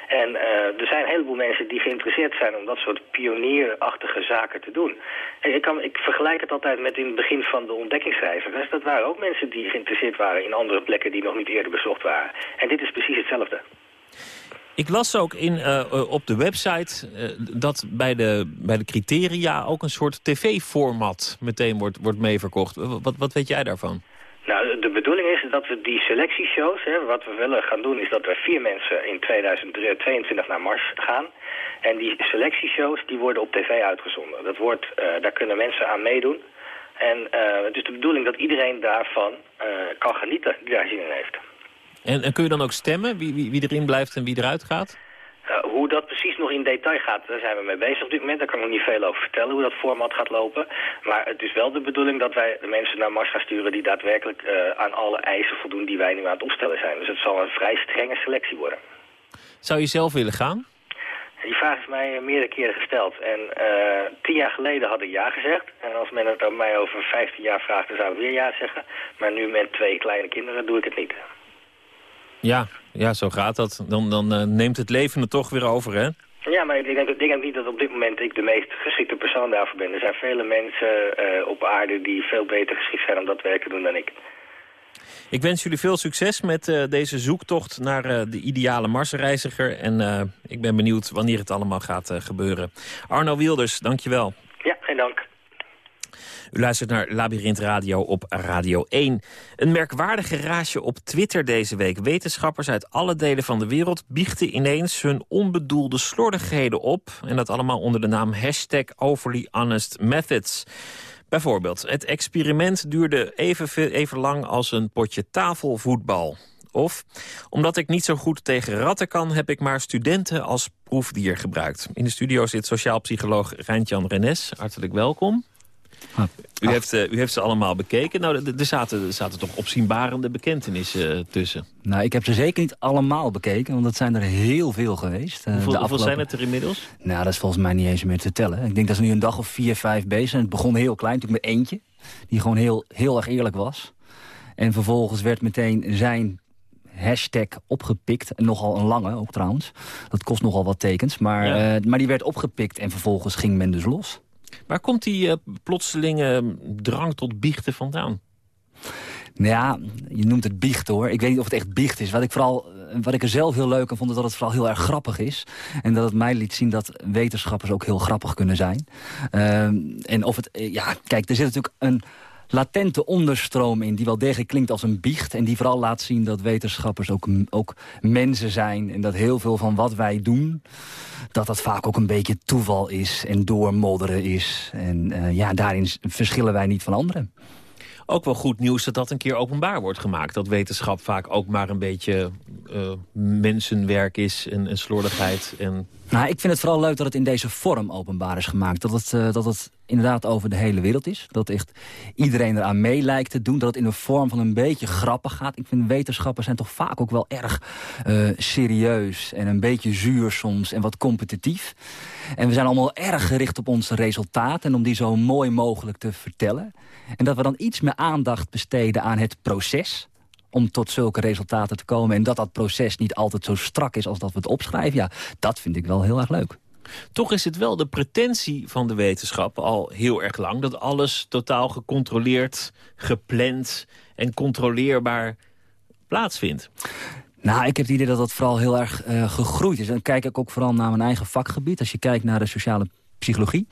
En uh, er zijn een heleboel mensen die geïnteresseerd zijn om dat soort pionierachtige zaken te doen. En ik, kan, ik vergelijk het altijd met in het begin van de ontdekkingsreizigers. Dat waren ook mensen die geïnteresseerd waren in andere plekken die nog niet eerder bezocht waren. En dit is precies hetzelfde. Ik las ook in, uh, op de website uh, dat bij de, bij de criteria ook een soort tv-format meteen wordt, wordt meeverkocht. Wat, wat weet jij daarvan? Nou, de bedoeling is dat we die selectieshows, hè, wat we willen gaan doen, is dat er vier mensen in 2022 naar Mars gaan. En die selectieshows die worden op tv uitgezonden. Dat wordt, daar kunnen mensen aan meedoen. En het is de bedoeling dat iedereen daarvan kan genieten die daar zin in heeft. En, en kun je dan ook stemmen wie, wie, wie erin blijft en wie eruit gaat? Uh, hoe dat precies nog in detail gaat, daar zijn we mee bezig op dit moment. Daar kan ik nog niet veel over vertellen hoe dat format gaat lopen. Maar het is wel de bedoeling dat wij de mensen naar Mars gaan sturen... die daadwerkelijk uh, aan alle eisen voldoen die wij nu aan het opstellen zijn. Dus het zal een vrij strenge selectie worden. Zou je zelf willen gaan? Die vraag is mij meerdere keren gesteld. En uh, tien jaar geleden had ik ja gezegd. En als men het aan mij over 15 jaar vraagt, dan zou ik weer ja zeggen. Maar nu met twee kleine kinderen doe ik het niet. Ja, ja zo gaat dat. Dan, dan uh, neemt het leven het toch weer over, hè? Ja, maar ik denk, ik denk niet dat op dit moment ik de meest geschikte persoon daarvoor ben. Er zijn vele mensen uh, op aarde die veel beter geschikt zijn om dat werk te doen dan ik. Ik wens jullie veel succes met uh, deze zoektocht naar uh, de ideale Marsreiziger. En uh, ik ben benieuwd wanneer het allemaal gaat gebeuren. Arno Wilders, dankjewel. Ja, geen dank. U luistert naar Labyrinth Radio op Radio 1. Een merkwaardige raasje op Twitter deze week. Wetenschappers uit alle delen van de wereld biechten ineens hun onbedoelde slordigheden op. En dat allemaal onder de naam hashtag overly honest methods. Bijvoorbeeld, het experiment duurde even, even lang als een potje tafelvoetbal. Of, omdat ik niet zo goed tegen ratten kan... heb ik maar studenten als proefdier gebruikt. In de studio zit sociaal psycholoog Rijntjan Renes. Hartelijk welkom. U heeft, uh, u heeft ze allemaal bekeken. Nou, er zaten, er zaten toch opzienbarende bekentenissen uh, tussen. Nou, ik heb ze zeker niet allemaal bekeken, want dat zijn er heel veel geweest. Uh, hoeveel, zijn het er inmiddels? Nou, dat is volgens mij niet eens meer te tellen. Ik denk dat ze nu een dag of vier, vijf bezig zijn. Het begon heel klein, natuurlijk met eentje, die gewoon heel, heel erg eerlijk was. En vervolgens werd meteen zijn hashtag opgepikt. Nogal een lange ook trouwens. Dat kost nogal wat tekens. Maar, ja. uh, maar die werd opgepikt en vervolgens ging men dus los. Waar komt die uh, plotselinge drang tot biechten vandaan? Nou ja, je noemt het biechten hoor. Ik weet niet of het echt biecht is. Wat ik, vooral, wat ik er zelf heel leuk aan vond, is dat het vooral heel erg grappig is. En dat het mij liet zien dat wetenschappers ook heel grappig kunnen zijn. Uh, en of het, ja, kijk, er zit natuurlijk een latente onderstroom in... die wel degelijk klinkt als een biecht... en die vooral laat zien dat wetenschappers ook, ook mensen zijn... en dat heel veel van wat wij doen... dat dat vaak ook een beetje toeval is en doormodderen is. En uh, ja, daarin verschillen wij niet van anderen. Ook wel goed nieuws dat dat een keer openbaar wordt gemaakt. Dat wetenschap vaak ook maar een beetje uh, mensenwerk is en, en slordigheid. En... Nou, ik vind het vooral leuk dat het in deze vorm openbaar is gemaakt. Dat het, uh, dat het inderdaad over de hele wereld is. Dat echt iedereen eraan mee lijkt te doen. Dat het in een vorm van een beetje grappig gaat. Ik vind wetenschappers zijn toch vaak ook wel erg uh, serieus. En een beetje zuur soms en wat competitief. En we zijn allemaal erg gericht op onze resultaten. En om die zo mooi mogelijk te vertellen. En dat we dan iets meer aandacht besteden aan het proces om tot zulke resultaten te komen. En dat dat proces niet altijd zo strak is als dat we het opschrijven. Ja, dat vind ik wel heel erg leuk. Toch is het wel de pretentie van de wetenschap al heel erg lang... dat alles totaal gecontroleerd, gepland en controleerbaar plaatsvindt. Nou, ik heb het idee dat dat vooral heel erg uh, gegroeid is. En dan kijk ik ook vooral naar mijn eigen vakgebied. Als je kijkt naar de sociale psychologie.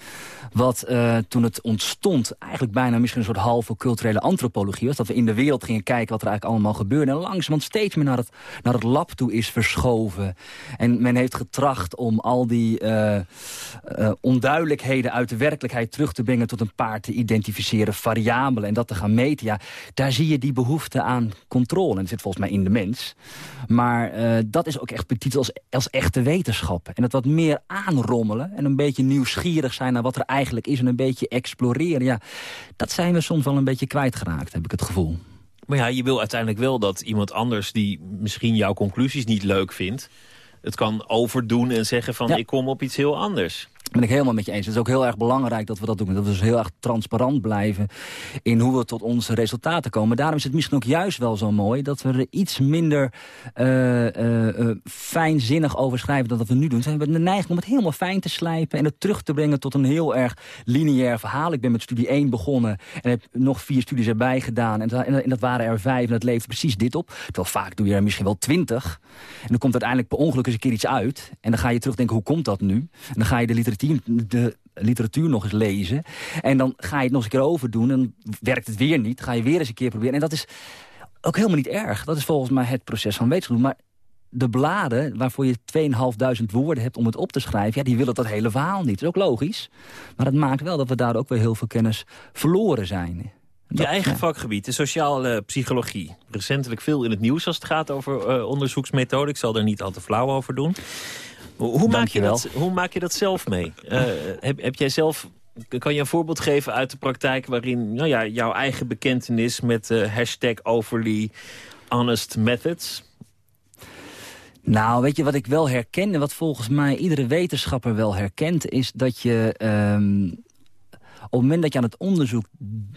Wat uh, toen het ontstond eigenlijk bijna misschien een soort halve culturele antropologie was. Dat we in de wereld gingen kijken wat er eigenlijk allemaal gebeurde. En langzamerhand steeds meer naar het, naar het lab toe is verschoven. En men heeft getracht om al die uh, uh, onduidelijkheden uit de werkelijkheid terug te brengen tot een paar te identificeren variabelen. En dat te gaan meten. Ja, daar zie je die behoefte aan controle. En dat zit volgens mij in de mens. Maar dat is ook echt betiteld als, als echte wetenschap. En het wat meer aanrommelen en een beetje nieuwsgierig nieuwsgierig zijn naar wat er eigenlijk is... en een beetje exploreren. Ja, dat zijn we soms wel een beetje kwijtgeraakt, heb ik het gevoel. Maar ja, je wil uiteindelijk wel dat iemand anders... die misschien jouw conclusies niet leuk vindt... het kan overdoen en zeggen van ja. ik kom op iets heel anders ben ik helemaal met je eens. Het is ook heel erg belangrijk dat we dat doen. Dat we dus heel erg transparant blijven in hoe we tot onze resultaten komen. Daarom is het misschien ook juist wel zo mooi... dat we er iets minder uh, uh, uh, fijnzinnig over schrijven dan dat we nu doen. We hebben de neiging om het helemaal fijn te slijpen... en het terug te brengen tot een heel erg lineair verhaal. Ik ben met studie 1 begonnen en heb nog vier studies erbij gedaan. En, en, en dat waren er vijf en dat levert precies dit op. Terwijl vaak doe je er misschien wel twintig. En dan komt uiteindelijk per ongeluk eens een keer iets uit. En dan ga je terugdenken, hoe komt dat nu? En dan ga je de literatuur de literatuur nog eens lezen. En dan ga je het nog eens een keer overdoen. En werkt het weer niet. ga je weer eens een keer proberen. En dat is ook helemaal niet erg. Dat is volgens mij het proces van wetenschap. Maar de bladen waarvoor je 2.500 woorden hebt om het op te schrijven... Ja, die willen dat hele verhaal niet. Dat is ook logisch. Maar het maakt wel dat we daar ook weer heel veel kennis verloren zijn. Je eigen vakgebied, de sociale psychologie. Recentelijk veel in het nieuws als het gaat over uh, onderzoeksmethoden. Ik zal er niet al te flauw over doen. Hoe maak, je dat, hoe maak je dat zelf mee? Uh, heb, heb jij zelf kan je een voorbeeld geven uit de praktijk... waarin nou ja, jouw eigen bekentenis met uh, hashtag overly honest methods... Nou, weet je wat ik wel herken... en wat volgens mij iedere wetenschapper wel herkent... is dat je... Um, op het moment dat je aan het onderzoek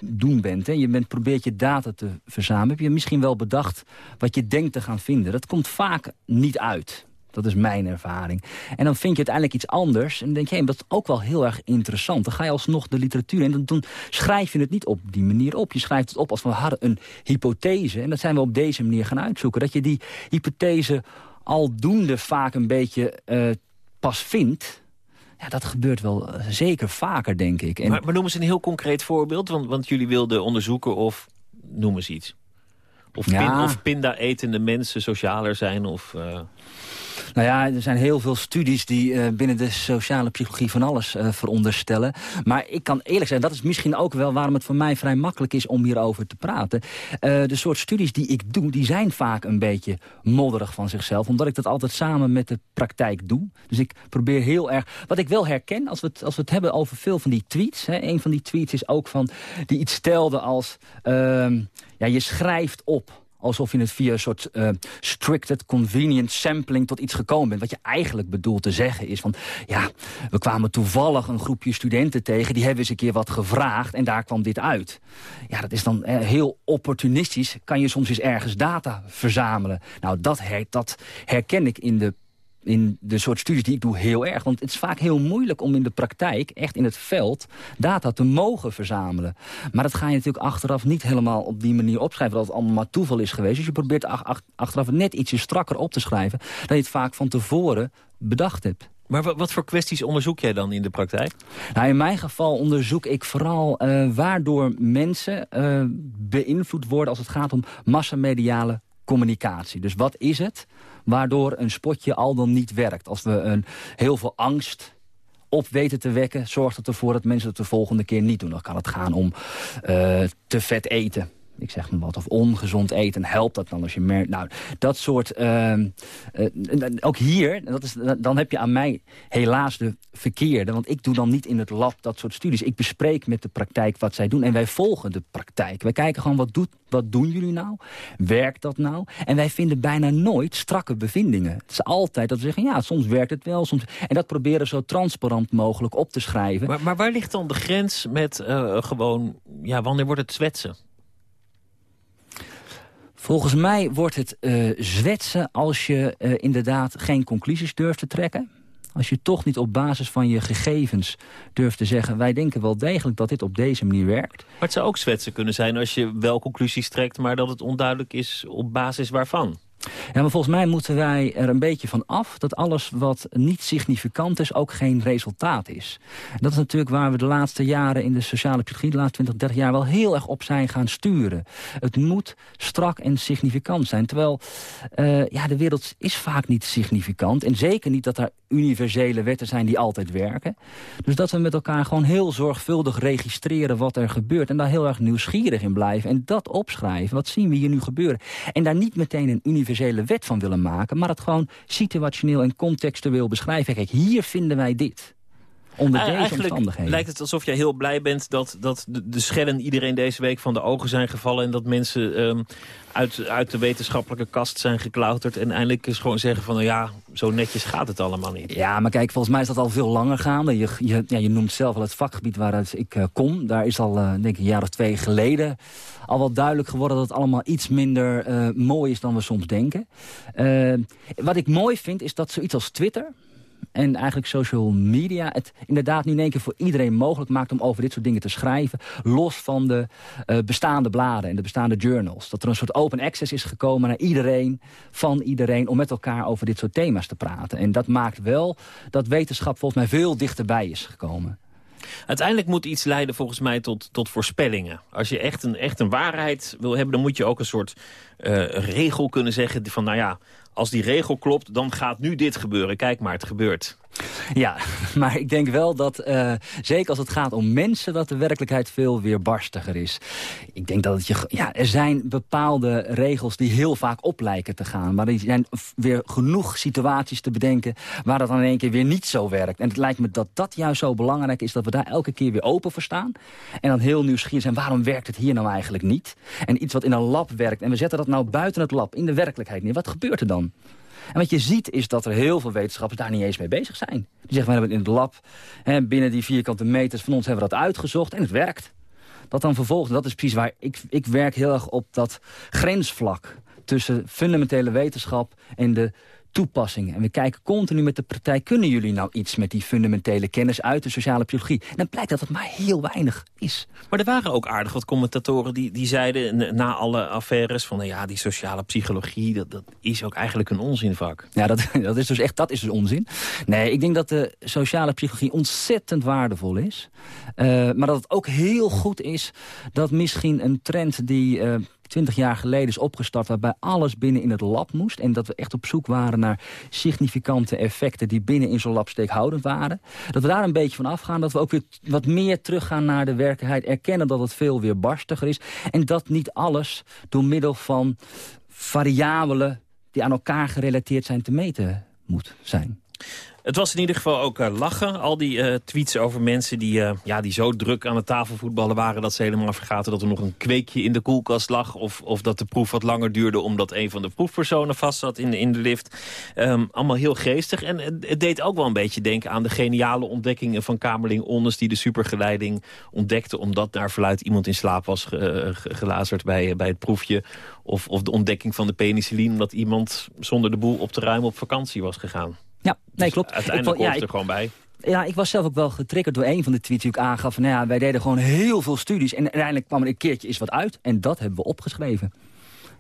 doen bent... Hè, je bent, probeert je data te verzamelen... heb je misschien wel bedacht wat je denkt te gaan vinden. Dat komt vaak niet uit. Dat is mijn ervaring. En dan vind je uiteindelijk iets anders. En dan denk je, hey, dat is ook wel heel erg interessant. Dan ga je alsnog de literatuur in. En dan, schrijf je het niet op die manier op. Je schrijft het op als we hadden een hypothese. En dat zijn we op deze manier gaan uitzoeken. Dat je die hypothese aldoende vaak een beetje uh, pas vindt. Ja, dat gebeurt wel uh, zeker vaker, denk ik. En... Maar, maar noem eens een heel concreet voorbeeld. Want, want jullie wilden onderzoeken of... Noem eens iets. Of, ja. pin, of pinda-etende mensen socialer zijn of... Uh... Nou ja, er zijn heel veel studies die uh, binnen de sociale psychologie van alles uh, veronderstellen. Maar ik kan eerlijk zijn, dat is misschien ook wel waarom het voor mij vrij makkelijk is om hierover te praten. Uh, de soort studies die ik doe, die zijn vaak een beetje modderig van zichzelf. Omdat ik dat altijd samen met de praktijk doe. Dus ik probeer heel erg... Wat ik wel herken, als we het, als we het hebben over veel van die tweets. Hè, een van die tweets is ook van, die iets stelde als... Uh, ja, je schrijft op alsof je het via een soort uh, stricted convenient sampling tot iets gekomen bent. Wat je eigenlijk bedoelt te zeggen is van... ja, we kwamen toevallig een groepje studenten tegen... die hebben eens een keer wat gevraagd en daar kwam dit uit. Ja, dat is dan uh, heel opportunistisch. Kan je soms eens ergens data verzamelen. Nou, dat, her, dat herken ik in de in de soort studies die ik doe heel erg. Want het is vaak heel moeilijk om in de praktijk, echt in het veld, data te mogen verzamelen. Maar dat ga je natuurlijk achteraf niet helemaal op die manier opschrijven... dat het allemaal maar toeval is geweest. Dus je probeert achteraf net ietsje strakker op te schrijven... dat je het vaak van tevoren bedacht hebt. Maar wat voor kwesties onderzoek jij dan in de praktijk? Nou, in mijn geval onderzoek ik vooral uh, waardoor mensen uh, beïnvloed worden... als het gaat om massamediale communicatie. Dus wat is het waardoor een spotje al dan niet werkt? Als we een, heel veel angst op weten te wekken... zorgt het ervoor dat mensen het de volgende keer niet doen. Dan kan het gaan om uh, te vet eten ik zeg maar wat, of ongezond eten, helpt dat dan als je merkt... Nou, dat soort... Uh, uh, ook hier, dat is, dan heb je aan mij helaas de verkeerde. Want ik doe dan niet in het lab dat soort studies. Ik bespreek met de praktijk wat zij doen en wij volgen de praktijk. Wij kijken gewoon, wat, doet, wat doen jullie nou? Werkt dat nou? En wij vinden bijna nooit strakke bevindingen. Het is altijd dat we zeggen, ja, soms werkt het wel. Soms... En dat proberen zo transparant mogelijk op te schrijven. Maar, maar waar ligt dan de grens met uh, gewoon... Ja, wanneer wordt het zwetsen? Volgens mij wordt het uh, zwetsen als je uh, inderdaad geen conclusies durft te trekken. Als je toch niet op basis van je gegevens durft te zeggen... wij denken wel degelijk dat dit op deze manier werkt. Maar het zou ook zwetsen kunnen zijn als je wel conclusies trekt... maar dat het onduidelijk is op basis waarvan. Ja, maar volgens mij moeten wij er een beetje van af... dat alles wat niet significant is ook geen resultaat is. Dat is natuurlijk waar we de laatste jaren in de sociale psychologie... de laatste 20, 30 jaar wel heel erg op zijn gaan sturen. Het moet strak en significant zijn. Terwijl uh, ja, de wereld is vaak niet significant. En zeker niet dat er universele wetten zijn die altijd werken. Dus dat we met elkaar gewoon heel zorgvuldig registreren wat er gebeurt... en daar heel erg nieuwsgierig in blijven. En dat opschrijven, wat zien we hier nu gebeuren. En daar niet meteen een universele wet van willen maken... maar het gewoon situationeel en contextueel beschrijven. Kijk, hier vinden wij dit. Onder uh, deze omstandigheden. lijkt het alsof jij heel blij bent dat, dat de, de schellen iedereen deze week van de ogen zijn gevallen... en dat mensen um, uit, uit de wetenschappelijke kast zijn geklauterd... en eindelijk eens gewoon zeggen van, nou ja, zo netjes gaat het allemaal niet. Ja, maar kijk, volgens mij is dat al veel langer gaande. Je, je, ja, je noemt zelf al het vakgebied waaruit ik uh, kom. Daar is al, uh, denk ik, een jaar of twee geleden al wel duidelijk geworden... dat het allemaal iets minder uh, mooi is dan we soms denken. wat ik mooi vind, is dat zoiets als Twitter en eigenlijk social media het inderdaad nu in één keer voor iedereen mogelijk maakt om over dit soort dingen te schrijven. Los van de uh, bestaande bladen en de bestaande journals. Dat er een soort open access is gekomen naar iedereen, van iedereen, om met elkaar over dit soort thema's te praten. En dat maakt wel dat wetenschap volgens mij veel dichterbij is gekomen. Uiteindelijk moet iets leiden volgens mij tot, tot voorspellingen. Als je echt een, echt een waarheid wil hebben, dan moet je ook een soort uh, regel kunnen zeggen van nou ja, als die regel klopt, dan gaat nu dit gebeuren. Kijk maar, het gebeurt. Ja, maar ik denk wel dat, uh, zeker als het gaat om mensen... dat de werkelijkheid veel weerbarstiger is. Ik denk dat het je... Ja, er zijn bepaalde regels die heel vaak op lijken te gaan. Maar er zijn weer genoeg situaties te bedenken... waar dat dan in één keer weer niet zo werkt. En het lijkt me dat dat juist zo belangrijk is... dat we daar elke keer weer open voor staan. En dan heel nieuwsgierig zijn, waarom werkt het hier nou eigenlijk niet? En iets wat in een lab werkt. En we zetten dat nou buiten het lab, in de werkelijkheid neer. Wat gebeurt er dan? En wat je ziet is dat er heel veel wetenschappers daar niet eens mee bezig zijn. Die zeggen, we hebben het in het lab, hè, binnen die vierkante meters van ons hebben we dat uitgezocht en het werkt. Dat dan vervolgens, dat is precies waar ik, ik werk heel erg op dat grensvlak tussen fundamentele wetenschap en de toepassingen. En we kijken continu met de praktijk... kunnen jullie nou iets met die fundamentele kennis uit de sociale psychologie? En dan blijkt dat het maar heel weinig is. Maar er waren ook aardig wat commentatoren die, die zeiden... na alle affaires van nou ja, die sociale psychologie... Dat, dat is ook eigenlijk een onzinvak. Ja, dat, dat is dus echt dat is dus onzin. Nee, ik denk dat de sociale psychologie ontzettend waardevol is. Uh, maar dat het ook heel goed is dat misschien een trend die... Uh, twintig jaar geleden is opgestart... waarbij alles binnen in het lab moest. En dat we echt op zoek waren naar significante effecten... die binnen in zo'n lab steekhoudend waren. Dat we daar een beetje van afgaan. Dat we ook weer wat meer teruggaan naar de werkelijkheid. Erkennen dat het veel weer barstiger is. En dat niet alles door middel van variabelen... die aan elkaar gerelateerd zijn te meten moet zijn. Het was in ieder geval ook uh, lachen. Al die uh, tweets over mensen die, uh, ja, die zo druk aan het tafelvoetballen waren... dat ze helemaal vergaten dat er nog een kweekje in de koelkast lag... of, of dat de proef wat langer duurde omdat een van de proefpersonen vast zat in de, in de lift. Um, allemaal heel geestig. En het deed ook wel een beetje denken aan de geniale ontdekkingen van Kamerling Onnes... die de supergeleiding ontdekte omdat naar verluid iemand in slaap was ge, gelazerd bij, bij het proefje. Of, of de ontdekking van de penicilline omdat iemand zonder de boel op te ruimen op vakantie was gegaan. Ja, nee, klopt. Dus uiteindelijk ik, hoort er gewoon bij. Ja, ik was zelf ook wel getriggerd door een van de tweets die ik aangaf. Nou ja, wij deden gewoon heel veel studies en uiteindelijk kwam er een keertje eens wat uit. En dat hebben we opgeschreven.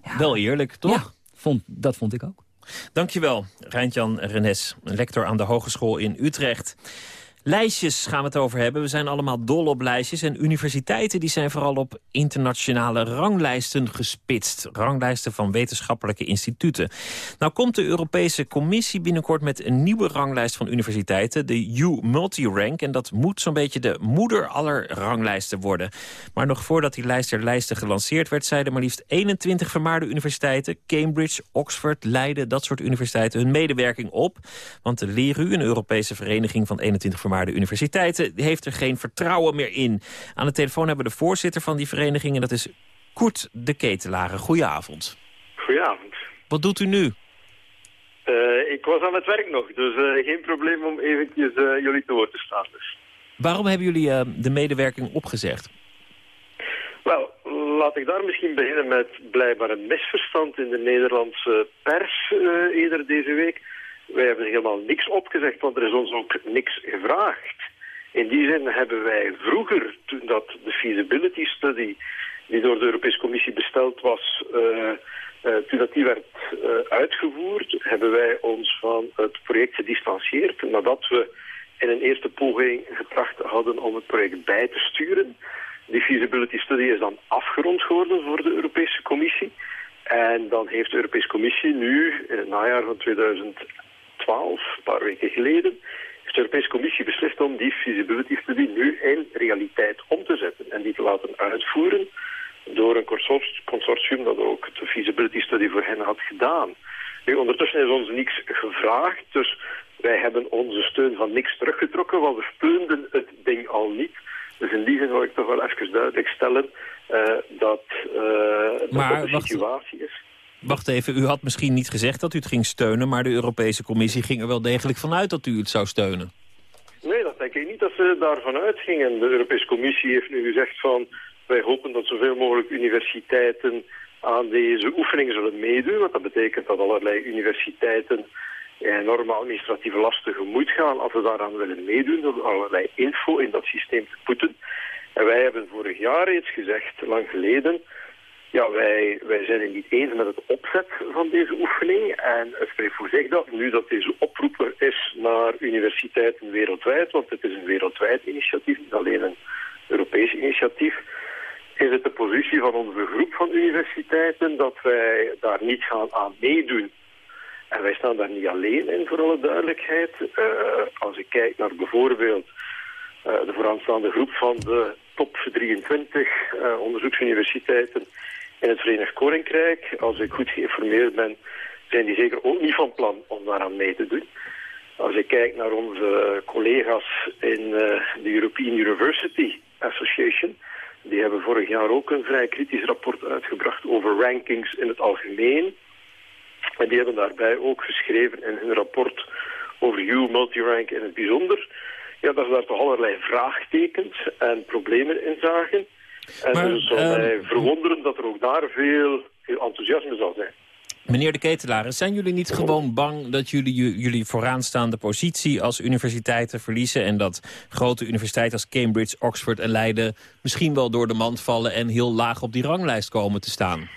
Ja. Wel eerlijk, toch? Ja, vond, dat vond ik ook. Dankjewel, Rijntjan Renes, lector aan de Hogeschool in Utrecht. Lijstjes gaan we het over hebben. We zijn allemaal dol op lijstjes. En universiteiten die zijn vooral op internationale ranglijsten gespitst. Ranglijsten van wetenschappelijke instituten. Nou komt de Europese Commissie binnenkort met een nieuwe ranglijst van universiteiten. De U-Multirank. En dat moet zo'n beetje de moeder aller ranglijsten worden. Maar nog voordat die lijst der lijsten gelanceerd werd... zeiden maar liefst 21 vermaarde universiteiten... Cambridge, Oxford, Leiden, dat soort universiteiten... hun medewerking op. Want de LERU, een Europese vereniging van 21 vermaarde de universiteiten heeft er geen vertrouwen meer in. Aan de telefoon hebben we de voorzitter van die vereniging... en dat is Koert de Ketelaren. Goedenavond. Goedenavond. Wat doet u nu? Uh, ik was aan het werk nog, dus uh, geen probleem om eventjes uh, jullie te woord te staan. Dus. Waarom hebben jullie de medewerking opgezegd? Wel, laat ik daar misschien beginnen met blijkbaar een misverstand in de Nederlandse pers eerder deze week. Wij hebben helemaal niks opgezegd, want er is ons ook niks gevraagd. In die zin hebben wij vroeger, toen dat de feasibility study die door de Europese Commissie besteld was, uh, uh, toen dat die werd uh, uitgevoerd, hebben wij ons van het project gedistanceerd nadat we in een eerste poging getracht hadden om het project bij te sturen. Die feasibility study is dan afgerond geworden voor de Europese Commissie. En dan heeft de Europese Commissie nu, in het najaar van 2011, 12, een paar weken geleden, heeft de Europese Commissie beslist om die feasibility study nu in realiteit om te zetten en die te laten uitvoeren door een consortium dat ook de feasibility study voor hen had gedaan. Nu, ondertussen is ons niks gevraagd, dus wij hebben onze steun van niks teruggetrokken, want we steunden het ding al niet. Dus in die zin wil ik toch wel even duidelijk stellen uh, dat, uh, dat dat de situatie is. Wacht even, u had misschien niet gezegd dat u het ging steunen... maar de Europese Commissie ging er wel degelijk vanuit dat u het zou steunen. Nee, dat denk ik niet dat ze daarvan uitgingen. De Europese Commissie heeft nu gezegd van... wij hopen dat zoveel mogelijk universiteiten aan deze oefening zullen meedoen. Want dat betekent dat allerlei universiteiten enorme administratieve lasten tegemoet gaan... als ze daaraan willen meedoen, door allerlei info in dat systeem te putten. En wij hebben vorig jaar reeds gezegd, lang geleden ja, wij, wij zijn het niet eens met het opzet van deze oefening. En het spreekt voor zich dat nu dat deze oproep is naar universiteiten wereldwijd, want het is een wereldwijd initiatief, niet alleen een Europees initiatief, is het de positie van onze groep van universiteiten dat wij daar niet gaan aan meedoen. En wij staan daar niet alleen in, voor alle duidelijkheid. Uh, als ik kijk naar bijvoorbeeld uh, de vooraanstaande groep van de top 23 uh, onderzoeksuniversiteiten in het Verenigd Koninkrijk. Als ik goed geïnformeerd ben, zijn die zeker ook niet van plan om daaraan mee te doen. Als ik kijk naar onze collega's in uh, de European University Association, die hebben vorig jaar ook een vrij kritisch rapport uitgebracht over rankings in het algemeen. En die hebben daarbij ook geschreven in hun rapport over U multirank in het bijzonder, ja, dat ze daar toch allerlei vraagtekens en problemen in zagen. En maar, dus zal uh, mij verwonderen dat er ook daar veel, veel enthousiasme zal zijn. Meneer de Ketelaar, zijn jullie niet gewoon bang dat jullie jullie vooraanstaande positie als universiteiten verliezen... en dat grote universiteiten als Cambridge, Oxford en Leiden misschien wel door de mand vallen... en heel laag op die ranglijst komen te staan?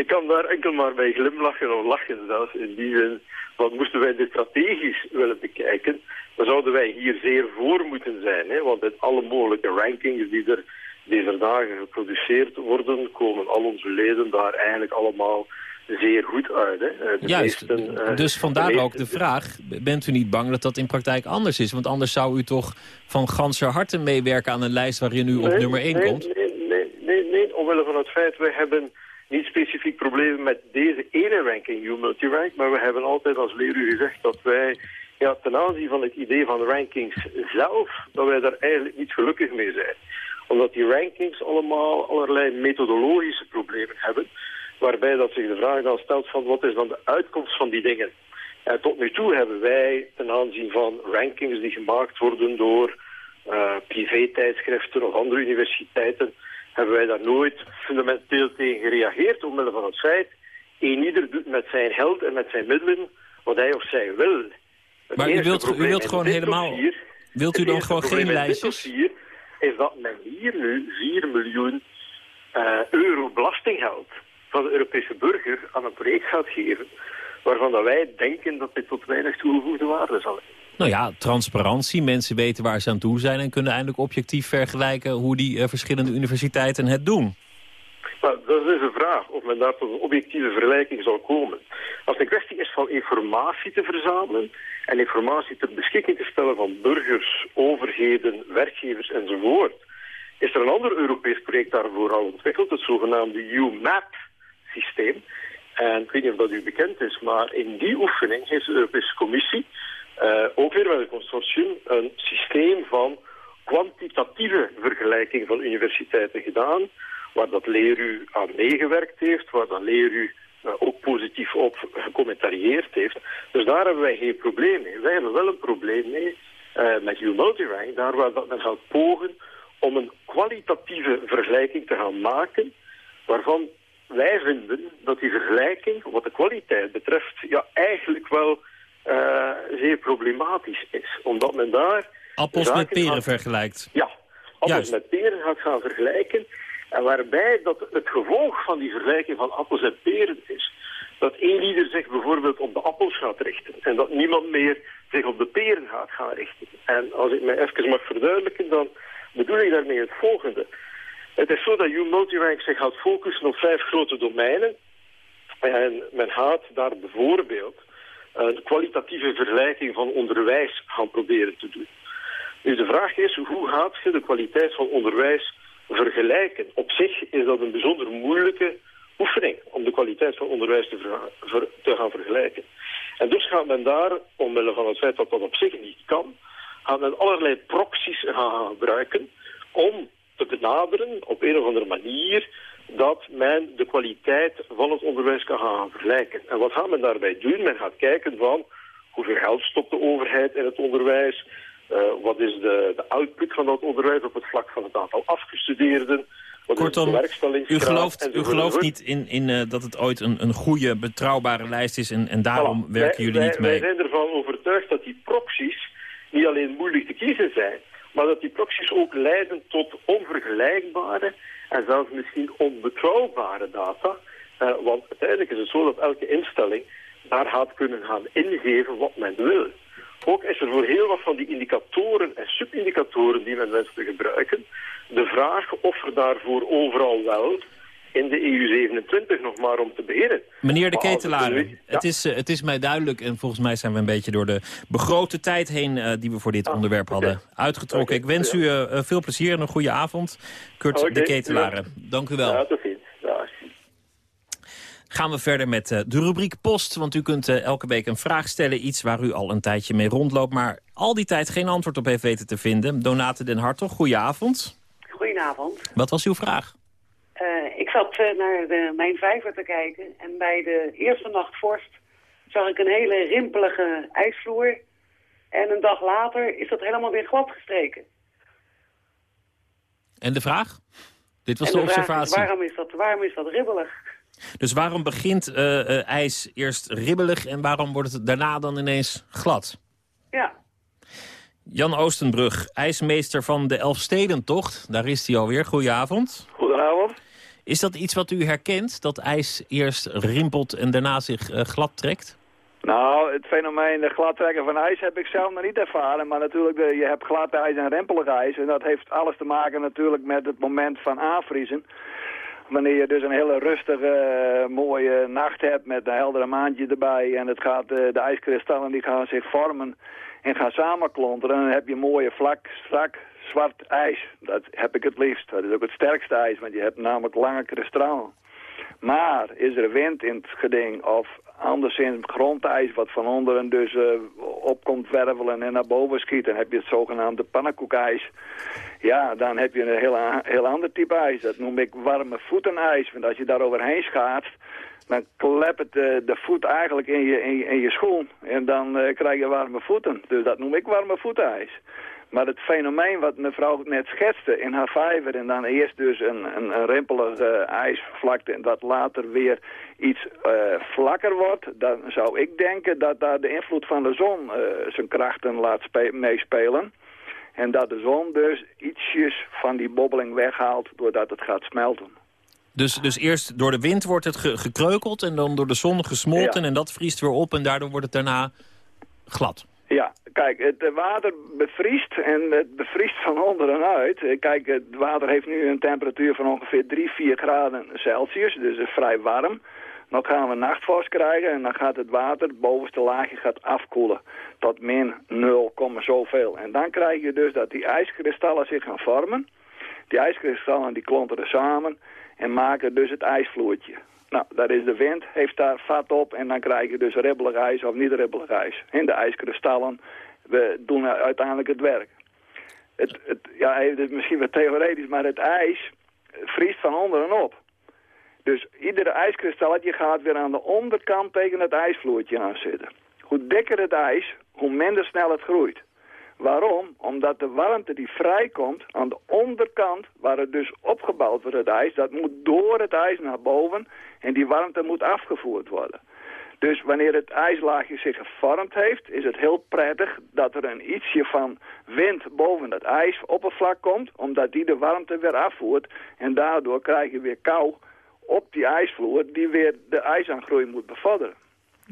Ik kan daar enkel maar bij glimlachen of lachen zelfs in die zin. Want moesten wij dit strategisch willen bekijken, dan zouden wij hier zeer voor moeten zijn. Hè? Want in alle mogelijke rankings die er, deze dagen geproduceerd worden, komen al onze leden daar eigenlijk allemaal zeer goed uit. Hè. Eh, de Juist, meesten, eh, dus vandaar de ook de vraag, bent u niet bang dat dat in praktijk anders is? Want anders zou u toch van ganser harte meewerken aan een lijst waarin u op Nee, nummer 1 nee, komt? Nee, omwille van het feit, we hebben niet specifiek problemen met deze ene ranking, U-Multi-Rank, maar we hebben altijd als leeruur gezegd dat wij ja, ten aanzien van het idee van rankings zelf, dat wij daar eigenlijk niet gelukkig mee zijn. Omdat die rankings allemaal allerlei methodologische problemen hebben, waarbij dat zich de vraag dan stelt van wat is dan de uitkomst van die dingen. En tot nu toe hebben wij ten aanzien van rankings die gemaakt worden door uh, privé-tijdschriften of andere universiteiten, hebben wij daar nooit fundamenteel tegen gereageerd, omwille van het feit, een ieder doet met zijn geld en met zijn middelen wat hij of zij wil. Het Maar u wilt, u wilt gewoon helemaal... Wilt u dan gewoon geen lijstjes? is dat men hier nu 4 miljoen eh, euro belastinggeld van de Europese burger aan een project gaat geven, waarvan dat wij denken dat dit tot weinig toegevoegde waarde zal hebben. Nou ja, transparantie. Mensen weten waar ze aan toe zijn... en kunnen eindelijk objectief vergelijken hoe die eh, verschillende universiteiten het doen. Dat is een vraag of men daar tot een objectieve vergelijking zal komen. Als het een kwestie is van informatie te verzamelen en informatie ter beschikking te stellen van burgers, overheden, werkgevers enzovoort, is er een ander Europees project daarvoor al ontwikkeld, het zogenaamde UMAP-systeem. En ik weet niet of dat u bekend is, maar in die oefening heeft de Europese Commissie, ook weer met een consortium, een systeem van kwantitatieve vergelijking van universiteiten gedaan, waar dat leeru aan meegewerkt heeft, waar dat leeru uh, ook positief op gecommentarieerd heeft. Dus daar hebben wij geen probleem mee. Wij hebben wel een probleem mee uh, met U-Multirank, daar waar dat men gaat pogen om een kwalitatieve vergelijking te gaan maken, waarvan wij vinden dat die vergelijking, wat de kwaliteit betreft, ja, eigenlijk wel uh, zeer problematisch is. Omdat men daar... Appels met peren gaat- vergelijkt. Ja, appels Juist. met peren gaat gaan vergelijken. En waarbij dat het gevolg van die vergelijking van appels en peren is... dat één ieder zich bijvoorbeeld op de appels gaat richten... en dat niemand meer zich op de peren gaat gaan richten. En als ik mij even mag verduidelijken, dan bedoel ik daarmee het volgende. Het is zo dat U-Multirank zich gaat focussen op vijf grote domeinen... En men gaat daar bijvoorbeeld een kwalitatieve vergelijking van onderwijs gaan proberen te doen. Nu, de vraag is, hoe gaat je de kwaliteit van onderwijs vergelijken? Op zich is dat een bijzonder moeilijke oefening om de kwaliteit van onderwijs te gaan vergelijken. En dus gaat men daar, omwille van het feit dat dat op zich niet kan, gaat men allerlei proxies gaan gebruiken om te benaderen op een of andere manier dat men de kwaliteit van het onderwijs kan gaan vergelijken. En wat gaat men daarbij doen? Men gaat kijken van hoeveel geld stopt de overheid in het onderwijs, eh, wat is de, de output van dat onderwijs op het vlak van het aantal afgestudeerden, Kortom, de werkstellingsgraad, U gelooft, u gelooft niet in, in eh, dat het ooit een, een goede, betrouwbare lijst is... en, en daarom Voilà. werken Wij- jullie wij, niet mee. Wij zijn ervan overtuigd dat die proxies niet alleen moeilijk te kiezen zijn, maar dat die proxies ook leiden tot onvergelijkbare en zelfs misschien onbetrouwbare data. Eh, want uiteindelijk is het zo dat elke instelling daar gaat kunnen gaan ingeven wat men wil. Ook is er voor heel wat van die indicatoren en subindicatoren die men wenst te gebruiken, de vraag of er daarvoor overal wel in de EU27 nog maar om te beginnen. Meneer de Ketelaar, het, is, eh, het is mij duidelijk... en volgens mij zijn we een beetje door de begrote tijd heen... eh, die we voor dit onderwerp hadden uitgetrokken. Ik wens ja. u eh, veel plezier en een goede avond. Kurt Oké, de Ketelaren, dank u wel. Ja, tot ziens. Gaan we verder met eh, de rubriek Post. Want u kunt elke week een vraag stellen. Iets waar u al een tijdje mee rondloopt. Maar al die tijd geen antwoord op heeft weten te vinden. Donate den Hartog, goedenavond. Goedenavond. Wat was uw vraag? Eh, ik zat eh, naar de, mijn vijver te kijken en bij de eerste nacht vorst zag ik een hele rimpelige ijsvloer. En een dag later is dat helemaal weer glad gestreken. En de vraag? Dit was en de, vraag is, observatie. waarom, is dat, waarom is dat ribbelig? Dus waarom begint eh, ijs eerst ribbelig en waarom wordt het daarna dan ineens glad? Ja, Jan Oostenbrug, ijsmeester van de Elfstedentocht. Daar is hij alweer. Goedenavond. Is dat iets wat u herkent, dat ijs eerst rimpelt en daarna zich eh, glad trekt? Nou, het fenomeen de gladtrekken van ijs heb ik zelf nog niet ervaren. Maar natuurlijk, je hebt glad ijs en rempelig ijs. En dat heeft alles te maken natuurlijk met het moment van aanvriezen. Wanneer je dus een hele rustige, eh, mooie nacht hebt met een heldere maandje erbij. En het gaat, eh, de ijskristallen die gaan zich vormen en gaan samenklonteren. En dan heb je mooie vlak, strak, zwart ijs. Dat heb ik het liefst. Dat is ook het sterkste ijs, want je hebt namelijk lange kristallen. Maar is er wind in het geding of anderszins grondijs wat van onderen dus uh, op komt wervelen en naar boven schiet. Dan heb je het zogenaamde pannenkoekijs. Ja, dan heb je een heel, heel ander type ijs. Dat noem ik warme voetenijs. Want als je daar overheen schaatst, dan klept de, de voet eigenlijk in je, in je, schoen. En dan uh, krijg je warme voeten. Dus dat noem ik warme voetenijs. Maar het fenomeen wat mevrouw net schetste in haar vijver... en dan eerst dus een, een, een rimpelige ijsvlakte... en dat later weer iets uh, vlakker wordt... dan zou ik denken dat daar de invloed van de zon uh, zijn krachten laat meespelen... En dat de zon dus ietsjes van die bobbeling weghaalt doordat het gaat smelten. Dus, dus eerst door de wind wordt het ge gekreukeld en dan door de zon gesmolten... en dat vriest weer op en daardoor wordt het daarna glad. Ja, kijk, het water bevriest en het bevriest van onderuit. Kijk, het water heeft nu een temperatuur van ongeveer 3, 4 graden Celsius, dus het is vrij warm. Dan gaan we nachtvorst krijgen en dan gaat het water, het bovenste laagje gaat afkoelen tot min 0, zoveel. En dan krijg je dus dat die ijskristallen zich gaan vormen. Die ijskristallen die klonteren samen en maken dus het ijsvloertje. Nou, daar is de wind, heeft daar vat op en dan krijg je dus ribbelig ijs of niet ribbelig ijs. En de ijskristallen we doen uiteindelijk het werk. Het, het, ja, het is misschien wat theoretisch, maar het ijs vriest van onderen op. Dus iedere ijskristalletje gaat weer aan de onderkant tegen het ijsvloertje aan zitten. Hoe dikker het ijs, hoe minder snel het groeit. Waarom? Omdat de warmte die vrijkomt aan de onderkant, waar het dus opgebouwd wordt, het ijs, dat moet door het ijs naar boven en die warmte moet afgevoerd worden. Dus wanneer het ijslaagje zich gevormd heeft, is het heel prettig dat er een ietsje van wind boven het ijsoppervlak komt, omdat die de warmte weer afvoert en daardoor krijg je weer kou op die ijsvloer die weer de ijsaangroei moet bevorderen.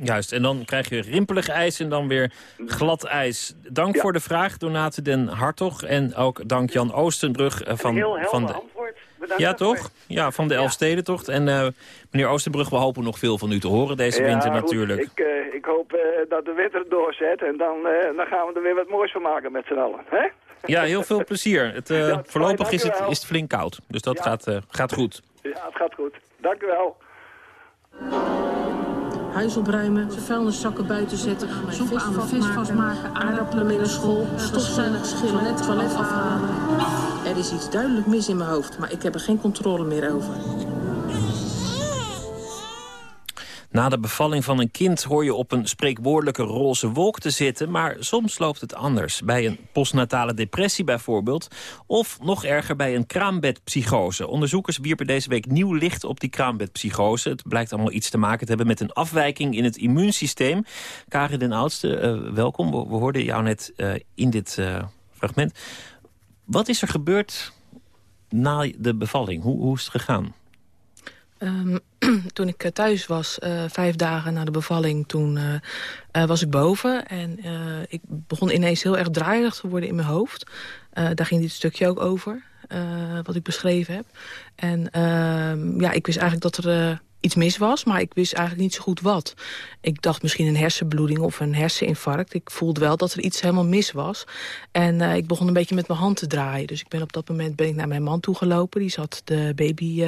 Juist, en dan krijg je rimpelig ijs en dan weer glad ijs. Dank voor de vraag, Donate den Hartog. En ook dank Jan Oostenbrug uh, van, heel van de... antwoord. ja, toch? Ja, van de Elfstedentocht. En uh, meneer Oostenbrug, we hopen nog veel van u te horen deze winter goed, natuurlijk. Ik, uh, ik hoop dat de winter doorzet en dan, dan gaan we er weer wat moois van maken met z'n allen. Hè? Ja, heel veel plezier. Het, ja, voorlopig is het, is het flink koud, dus dat gaat, gaat goed. Ja, het gaat goed. Dank u wel. Huis opruimen, vuilniszakken buiten zetten, zoeken aan de vis vastmaken, aardappelen mee naar school, stofzuigen, schillen, toilet afhalen. Er is iets duidelijk mis in mijn hoofd, maar ik heb er geen controle meer over. Na de bevalling van een kind hoor je op een spreekwoordelijke roze wolk te zitten... maar soms loopt het anders. Bij een postnatale depressie bijvoorbeeld. Of nog erger bij een kraambedpsychose. Onderzoekers wierpen deze week nieuw licht op die kraambedpsychose. Het blijkt allemaal iets te maken te hebben met een afwijking in het immuunsysteem. Karin den Oudste, uh, welkom. We, we, hoorden jou net uh, in dit uh, fragment. Wat is er gebeurd na de bevalling? Hoe, hoe is het gegaan? Um, toen ik thuis was, uh, vijf dagen na de bevalling, toen uh, was ik boven. En ik begon ineens heel erg draaierig te worden in mijn hoofd. daar ging dit stukje ook over, wat ik beschreven heb. En ehm, ja, ik wist eigenlijk dat er iets mis was, maar ik wist eigenlijk niet zo goed wat. Ik dacht misschien een hersenbloeding of een herseninfarct. Ik voelde wel dat er iets helemaal mis was. En ik begon een beetje met mijn hand te draaien. Dus ik ben op dat moment ben ik naar mijn man toegelopen. Die zat de baby,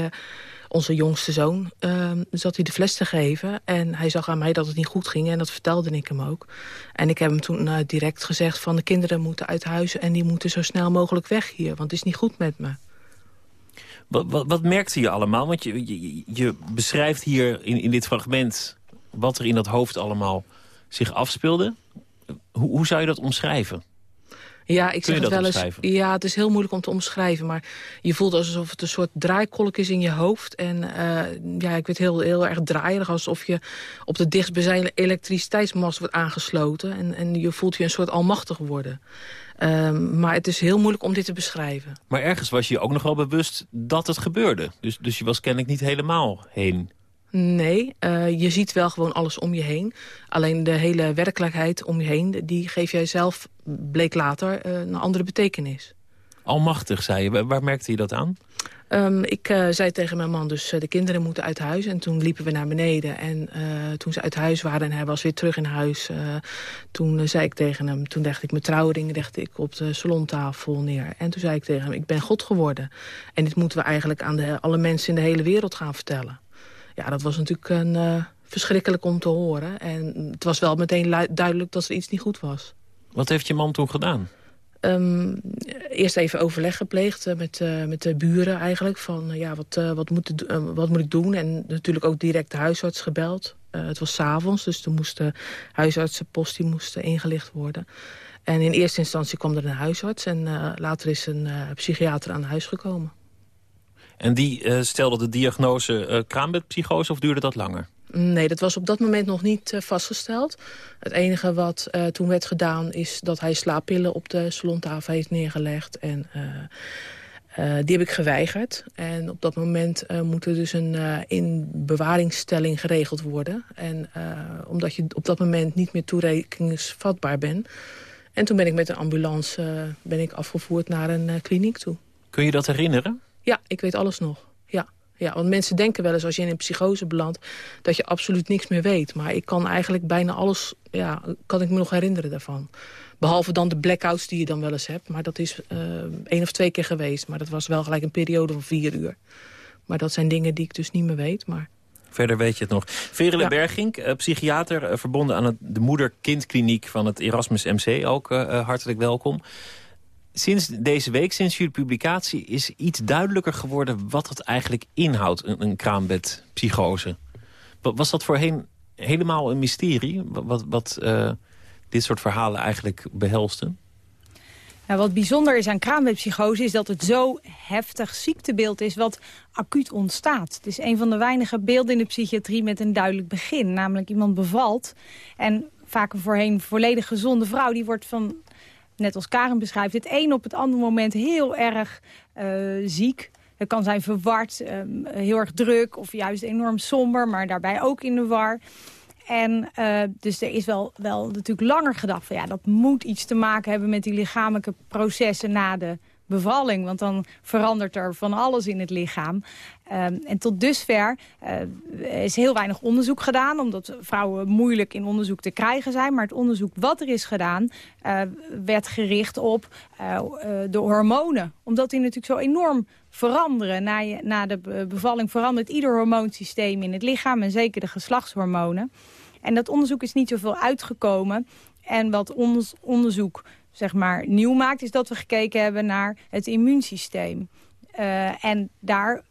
onze jongste zoon, uh, zat hij de fles te geven. En hij zag aan mij dat het niet goed ging en dat vertelde ik hem ook. En ik heb hem toen uh, direct gezegd van de kinderen moeten uit huis... en die moeten zo snel mogelijk weg hier, want het is niet goed met me. Wat, wat, wat merkte je allemaal? Want je, je, je beschrijft hier in, in dit fragment wat er in dat hoofd allemaal zich afspeelde. Hoe, hoe zou je dat omschrijven? Ja, ik Kun zeg je het wel dat eens. Ja, het is heel moeilijk om te omschrijven. Maar je voelt alsof het een soort draaikolk is in je hoofd. En uh, ja, ik werd heel, heel erg draaierig. Alsof je op de dichtstbijzijnde elektriciteitsmast wordt aangesloten. En, en je voelt je een soort almachtig worden. Um, maar het is heel moeilijk om dit te beschrijven. Maar ergens was je ook nog wel bewust dat het gebeurde. Dus, dus je was kennelijk niet helemaal heen. Nee, uh, je ziet wel gewoon alles om je heen. Alleen de hele werkelijkheid om je heen... die geef jij zelf, bleek later, uh, een andere betekenis. Almachtig, zei je. Waar merkte je dat aan? Um, ik uh, zei tegen mijn man, dus de kinderen moeten uit huis. En toen liepen we naar beneden. En toen ze uit huis waren en hij was weer terug in huis... toen zei ik tegen hem, toen legde ik mijn trouwring legde ik op de salontafel neer. En toen zei ik tegen hem, ik ben God geworden. En dit moeten we eigenlijk aan de, alle mensen in de hele wereld gaan vertellen. Ja, dat was natuurlijk een, verschrikkelijk om te horen. En het was wel meteen duidelijk dat er iets niet goed was. Wat heeft je man toen gedaan? Um, eerst even overleg gepleegd uh, met, uh, met de buren eigenlijk. Van uh, ja, wat, wat, moet, wat moet ik doen? En natuurlijk ook direct de huisarts gebeld. het was s'avonds, dus toen moest de huisartsenpost die moest ingelicht worden. En in eerste instantie kwam er een huisarts. En later is een psychiater aan huis gekomen. En die stelde de diagnose kraambedpsychose of duurde dat langer? Nee, dat was op dat moment nog niet uh, vastgesteld. Het enige wat uh, toen werd gedaan is dat hij slaappillen op de salontafel heeft neergelegd. En uh, die heb ik geweigerd. En op dat moment moet er dus een inbewaringstelling geregeld worden. En omdat je op dat moment niet meer toerekeningsvatbaar bent. En toen ben ik met een ambulance ben ik afgevoerd naar een kliniek toe. Kun je dat herinneren? Ja, ik weet alles nog. Ja. Ja, want mensen denken wel eens als je in een psychose belandt... dat je absoluut niks meer weet. Maar ik kan eigenlijk bijna alles, ja, kan ik me nog herinneren daarvan. Behalve dan de blackouts die je dan wel eens hebt. Maar dat is uh, één of twee keer geweest. Maar dat was wel gelijk een periode van vier uur. Maar dat zijn dingen die ik dus niet meer weet. Maar... Verder weet je het nog. Verele ja. Bergink, uh, psychiater, uh, verbonden aan het, de moeder-kindkliniek van het Erasmus MC. Ook hartelijk welkom sinds deze week, sinds jullie publicatie... is iets duidelijker geworden wat het eigenlijk inhoudt, een, een kraambedpsychose. Was dat voorheen helemaal een mysterie? Wat, wat uh, dit soort verhalen eigenlijk behelsten? Nou, wat bijzonder is aan kraambedpsychose is dat het zo heftig ziektebeeld is wat acuut ontstaat. Het is een van de weinige beelden in de psychiatrie met een duidelijk begin. Namelijk iemand bevalt en vaak een voorheen volledig gezonde vrouw... die wordt van net als Karen beschrijft, het een op het andere moment heel erg uh, ziek. Het kan zijn verward, um, heel erg druk of juist enorm somber, maar daarbij ook in de war. En uh, dus er is wel, wel natuurlijk langer gedacht van ja, dat moet iets te maken hebben met die lichamelijke processen na de bevalling. Want dan verandert er van alles in het lichaam. Um, en tot dusver uh, is heel weinig onderzoek gedaan... omdat vrouwen moeilijk in onderzoek te krijgen zijn. Maar het onderzoek wat er is gedaan... Uh, werd gericht op uh, de hormonen. Omdat die natuurlijk zo enorm veranderen. Na, na de bevalling verandert ieder hormoonsysteem in het lichaam... en zeker de geslachtshormonen. En dat onderzoek is niet zoveel uitgekomen... En wat ons onderzoek zeg maar, nieuw maakt... is dat we gekeken hebben naar het immuunsysteem. Uh, en daar,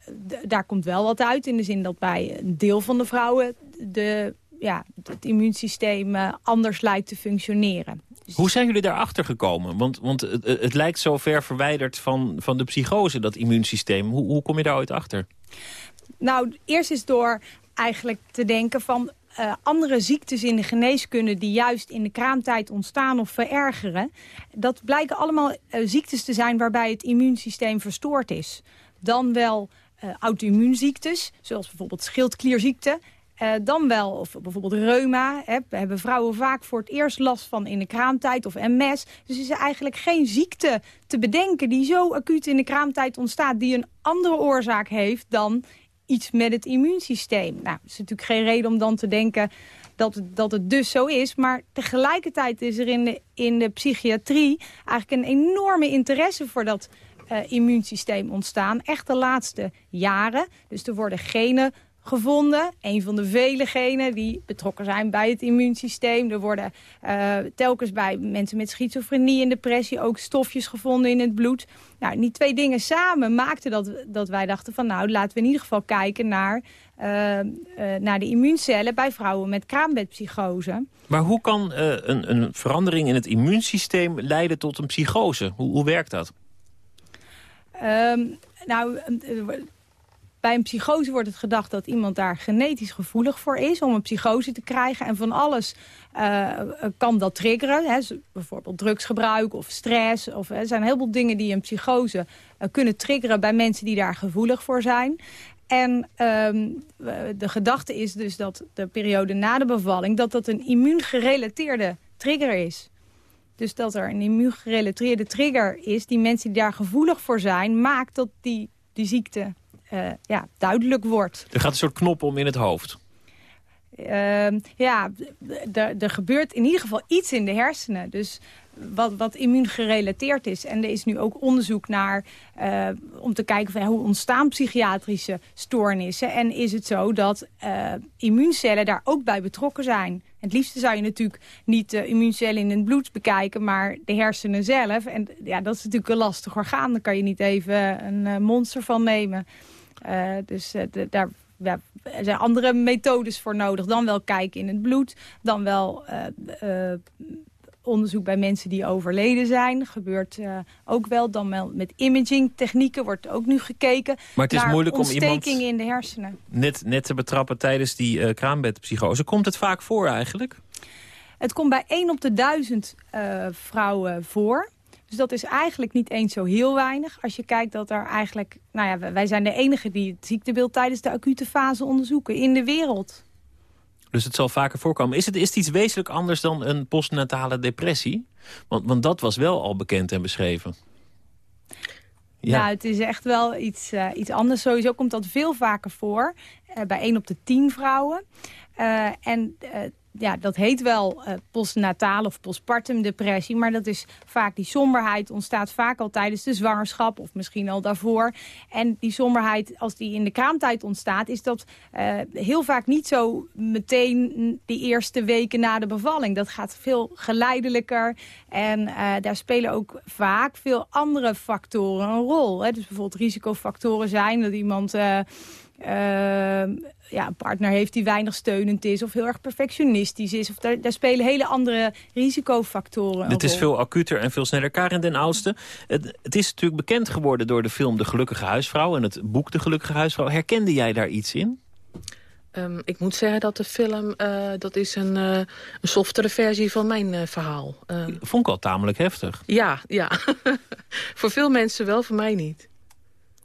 daar komt wel wat uit in de zin dat bij een deel van de vrouwen... De, ja, het immuunsysteem uh, anders lijkt te functioneren. Dus Hoe zijn jullie daarachter gekomen? Want, want het, het, lijkt zo ver verwijderd van, van de psychose, dat immuunsysteem. Hoe, hoe kom je daar ooit achter? Nou, eerst is door eigenlijk te denken van uh, andere ziektes in de geneeskunde... die juist in de kraamtijd ontstaan of verergeren... dat blijken allemaal uh, ziektes te zijn waarbij het immuunsysteem verstoord is. Dan wel uh, auto-immuunziektes, zoals bijvoorbeeld schildklierziekte... dan wel, of bijvoorbeeld reuma, hè, hebben vrouwen vaak voor het eerst last van in de kraamtijd of MS. Dus is er eigenlijk geen ziekte te bedenken die zo acuut in de kraamtijd ontstaat... die een andere oorzaak heeft dan iets met het immuunsysteem. Nou, dat is natuurlijk geen reden om dan te denken dat het, dat het dus zo is. Maar tegelijkertijd is er in de, in de psychiatrie eigenlijk een enorme interesse voor dat uh, immuunsysteem ontstaan. Echt de laatste jaren. Dus er worden genen gevonden. Een van de vele genen die betrokken zijn bij het immuunsysteem. Er worden uh, telkens bij mensen met schizofrenie en depressie ook stofjes gevonden in het bloed. Nou, die twee dingen samen maakten dat, dat wij dachten van nou laten we in ieder geval kijken naar, uh, uh, naar de immuuncellen bij vrouwen met kraambedpsychose. Maar hoe kan een, een verandering in het immuunsysteem leiden tot een psychose? Hoe, hoe werkt dat? Um, nou, bij een psychose wordt het gedacht dat iemand daar genetisch gevoelig voor is... om een psychose te krijgen. En van alles uh, kan dat triggeren. Hè. Bijvoorbeeld drugsgebruik of stress. Of, er zijn heel veel dingen die een psychose uh, kunnen triggeren... bij mensen die daar gevoelig voor zijn. En ehm, de gedachte is dus dat de periode na de bevalling... dat dat een immuungerelateerde trigger is. Dus dat er een immuungerelateerde trigger is... die mensen die daar gevoelig voor zijn... maakt dat die, die ziekte uh, ja, duidelijk wordt. Er gaat een soort knop om in het hoofd. Uh, ja, er gebeurt in ieder geval iets in de hersenen. Dus wat, wat immuungerelateerd is. En er is nu ook onderzoek naar uh, om te kijken van, hoe ontstaan psychiatrische stoornissen. En is het zo dat uh, immuuncellen daar ook bij betrokken zijn. Het liefste zou je natuurlijk niet uh, immuuncellen in het bloed bekijken, maar de hersenen zelf. En ja, dat is natuurlijk een lastig orgaan. Daar kan je niet even een monster van nemen. Dus de, daar ja, er zijn andere methodes voor nodig. Dan wel kijken in het bloed. Dan wel uh, uh, onderzoek bij mensen die overleden zijn. Gebeurt uh, ook wel. Dan wel met imaging technieken wordt ook nu gekeken. Maar het is moeilijk om iemand in de hersenen. Net, net te betrappen tijdens die kraambedpsychose. Komt het vaak voor eigenlijk? Het komt bij 1 op de 1000 vrouwen voor. Dus dat is eigenlijk niet eens zo heel weinig. Als je kijkt dat er eigenlijk... Nou ja, wij zijn de enige die het ziektebeeld tijdens de acute fase onderzoeken in de wereld. Dus het zal vaker voorkomen. Is het, is het iets wezenlijk anders dan een postnatale depressie? Want, want dat was wel al bekend en beschreven. Ja. Nou, het is echt wel iets, uh, iets anders. Sowieso komt dat veel vaker voor. Uh, bij 1 op de 10 vrouwen. Uh, en ja, dat heet wel uh, postnatale of postpartum depressie. Maar dat is vaak, die somberheid ontstaat vaak al tijdens de zwangerschap. Of misschien al daarvoor. En die somberheid, als die in de kraamtijd ontstaat... is dat uh, heel vaak niet zo meteen die eerste weken na de bevalling. Dat gaat veel geleidelijker. En uh, daar spelen ook vaak veel andere factoren een rol. Hè. Dus bijvoorbeeld risicofactoren zijn dat iemand... ja, een partner heeft die weinig steunend is... of heel erg perfectionistisch is. Of daar, daar spelen hele andere risicofactoren Het is veel acuter en veel sneller. Karin den Oudste, het, het, is natuurlijk bekend geworden door de film De Gelukkige Huisvrouw... en het boek De Gelukkige Huisvrouw. Herkende jij daar iets in? Um, ik moet zeggen dat de film, uh, dat is een, uh, een softere versie van mijn uh, verhaal. Vond ik al tamelijk heftig. Ja, ja. voor veel mensen wel, voor mij niet.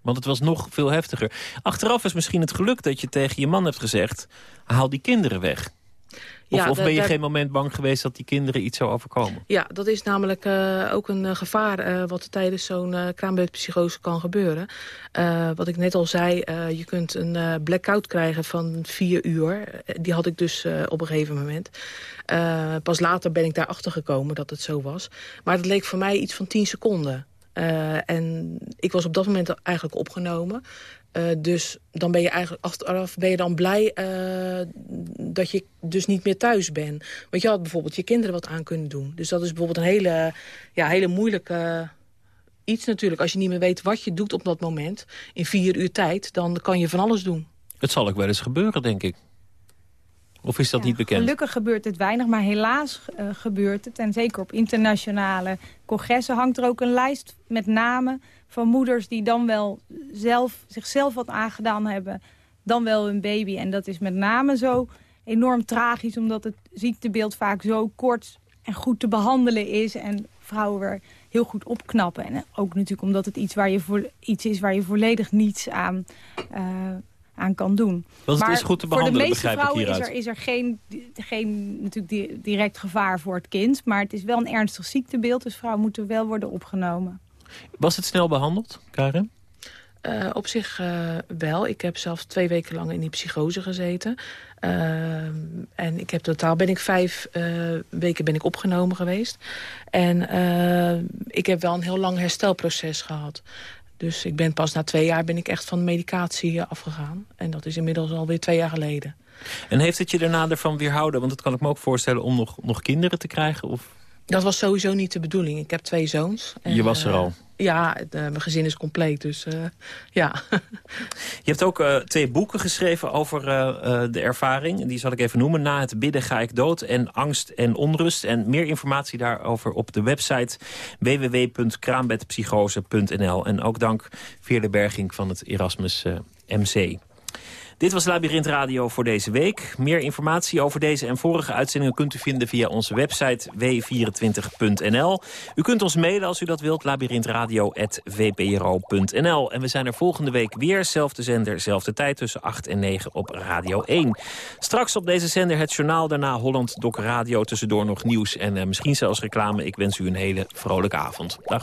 Want het was nog veel heftiger. Achteraf is misschien het geluk dat je tegen je man hebt gezegd... haal die kinderen weg. Of, ja, of ben je geen moment bang geweest dat die kinderen iets zou overkomen? Ja, dat is namelijk uh, ook een uh, gevaar uh, wat tijdens zo'n kraambedpsychose kan gebeuren. wat ik net al zei, je kunt een blackout krijgen van vier uur. Die had ik dus op een gegeven moment. pas later ben ik daarachter gekomen dat het zo was. Maar dat leek voor mij iets van tien seconden. Uh, en ik was op dat moment eigenlijk opgenomen. Uh, dus dan ben je eigenlijk achteraf ben je dan blij uh, dat je dus niet meer thuis bent. Want je had bijvoorbeeld je kinderen wat aan kunnen doen. Dus dat is bijvoorbeeld een hele, ja, hele moeilijke iets natuurlijk. Als je niet meer weet wat je doet op dat moment, in vier uur tijd, dan kan je van alles doen. Het zal ook wel eens gebeuren, denk ik. Of is dat niet bekend? Gelukkig gebeurt het weinig, maar helaas uh, gebeurt het. En zeker op internationale congressen hangt er ook een lijst met namen van moeders... die dan wel zelf, zichzelf wat aangedaan hebben, dan wel hun baby. En dat is met name zo enorm tragisch... omdat het ziektebeeld vaak zo kort en goed te behandelen is... en vrouwen weer heel goed opknappen. En ook natuurlijk omdat het iets, waar je voor, iets is waar je volledig niets aan... Uh, aan kan doen. Want het maar is goed te behandelen, voor de meeste vrouwen is er, is er geen, geen natuurlijk direct gevaar voor het kind. Maar het is wel een ernstig ziektebeeld, dus vrouwen moeten wel worden opgenomen. Was het snel behandeld, Karen? Uh, op zich uh, wel. Ik heb zelf twee weken lang in die psychose gezeten. Uh, en ik heb totaal ben ik vijf weken ben ik opgenomen geweest. En ik heb wel een heel lang herstelproces gehad. Dus ik ben pas na twee jaar ben ik echt van de medicatie eh, afgegaan. En dat is inmiddels alweer twee jaar geleden. En heeft het je daarna ervan weerhouden? Want dat kan ik me ook voorstellen om nog, nog kinderen te krijgen? Of? Dat was sowieso niet de bedoeling. Ik heb twee zoons. En, je was er al? Ja, de, mijn gezin is compleet, dus uh, ja. Je hebt ook twee boeken geschreven over de ervaring. Die zal ik even noemen. Na het bidden ga ik dood en angst en onrust. En meer informatie daarover op de website www.kraambedpsychose.nl. En ook dank Veerle Berging van het Erasmus MC. Dit was Labyrinth Radio voor deze week. Meer informatie over deze en vorige uitzendingen kunt u vinden via onze website w24.nl. U kunt ons mailen als u dat wilt, labyrinthradio.vpro.nl. En we zijn er volgende week weer, zelfde zender, zelfde tijd tussen 8 en 9 op Radio 1. Straks op deze zender het journaal, daarna Holland Doc Radio, tussendoor nog nieuws en uh, misschien zelfs reclame. Ik wens u een hele vrolijke avond. Dag.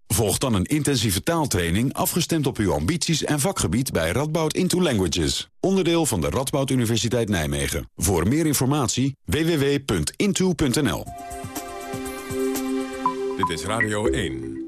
Volg dan een intensieve taaltraining afgestemd op uw ambities en vakgebied bij Radboud Into Languages. Onderdeel van de Radboud Universiteit Nijmegen. Voor meer informatie www.into.nl Dit is Radio 1.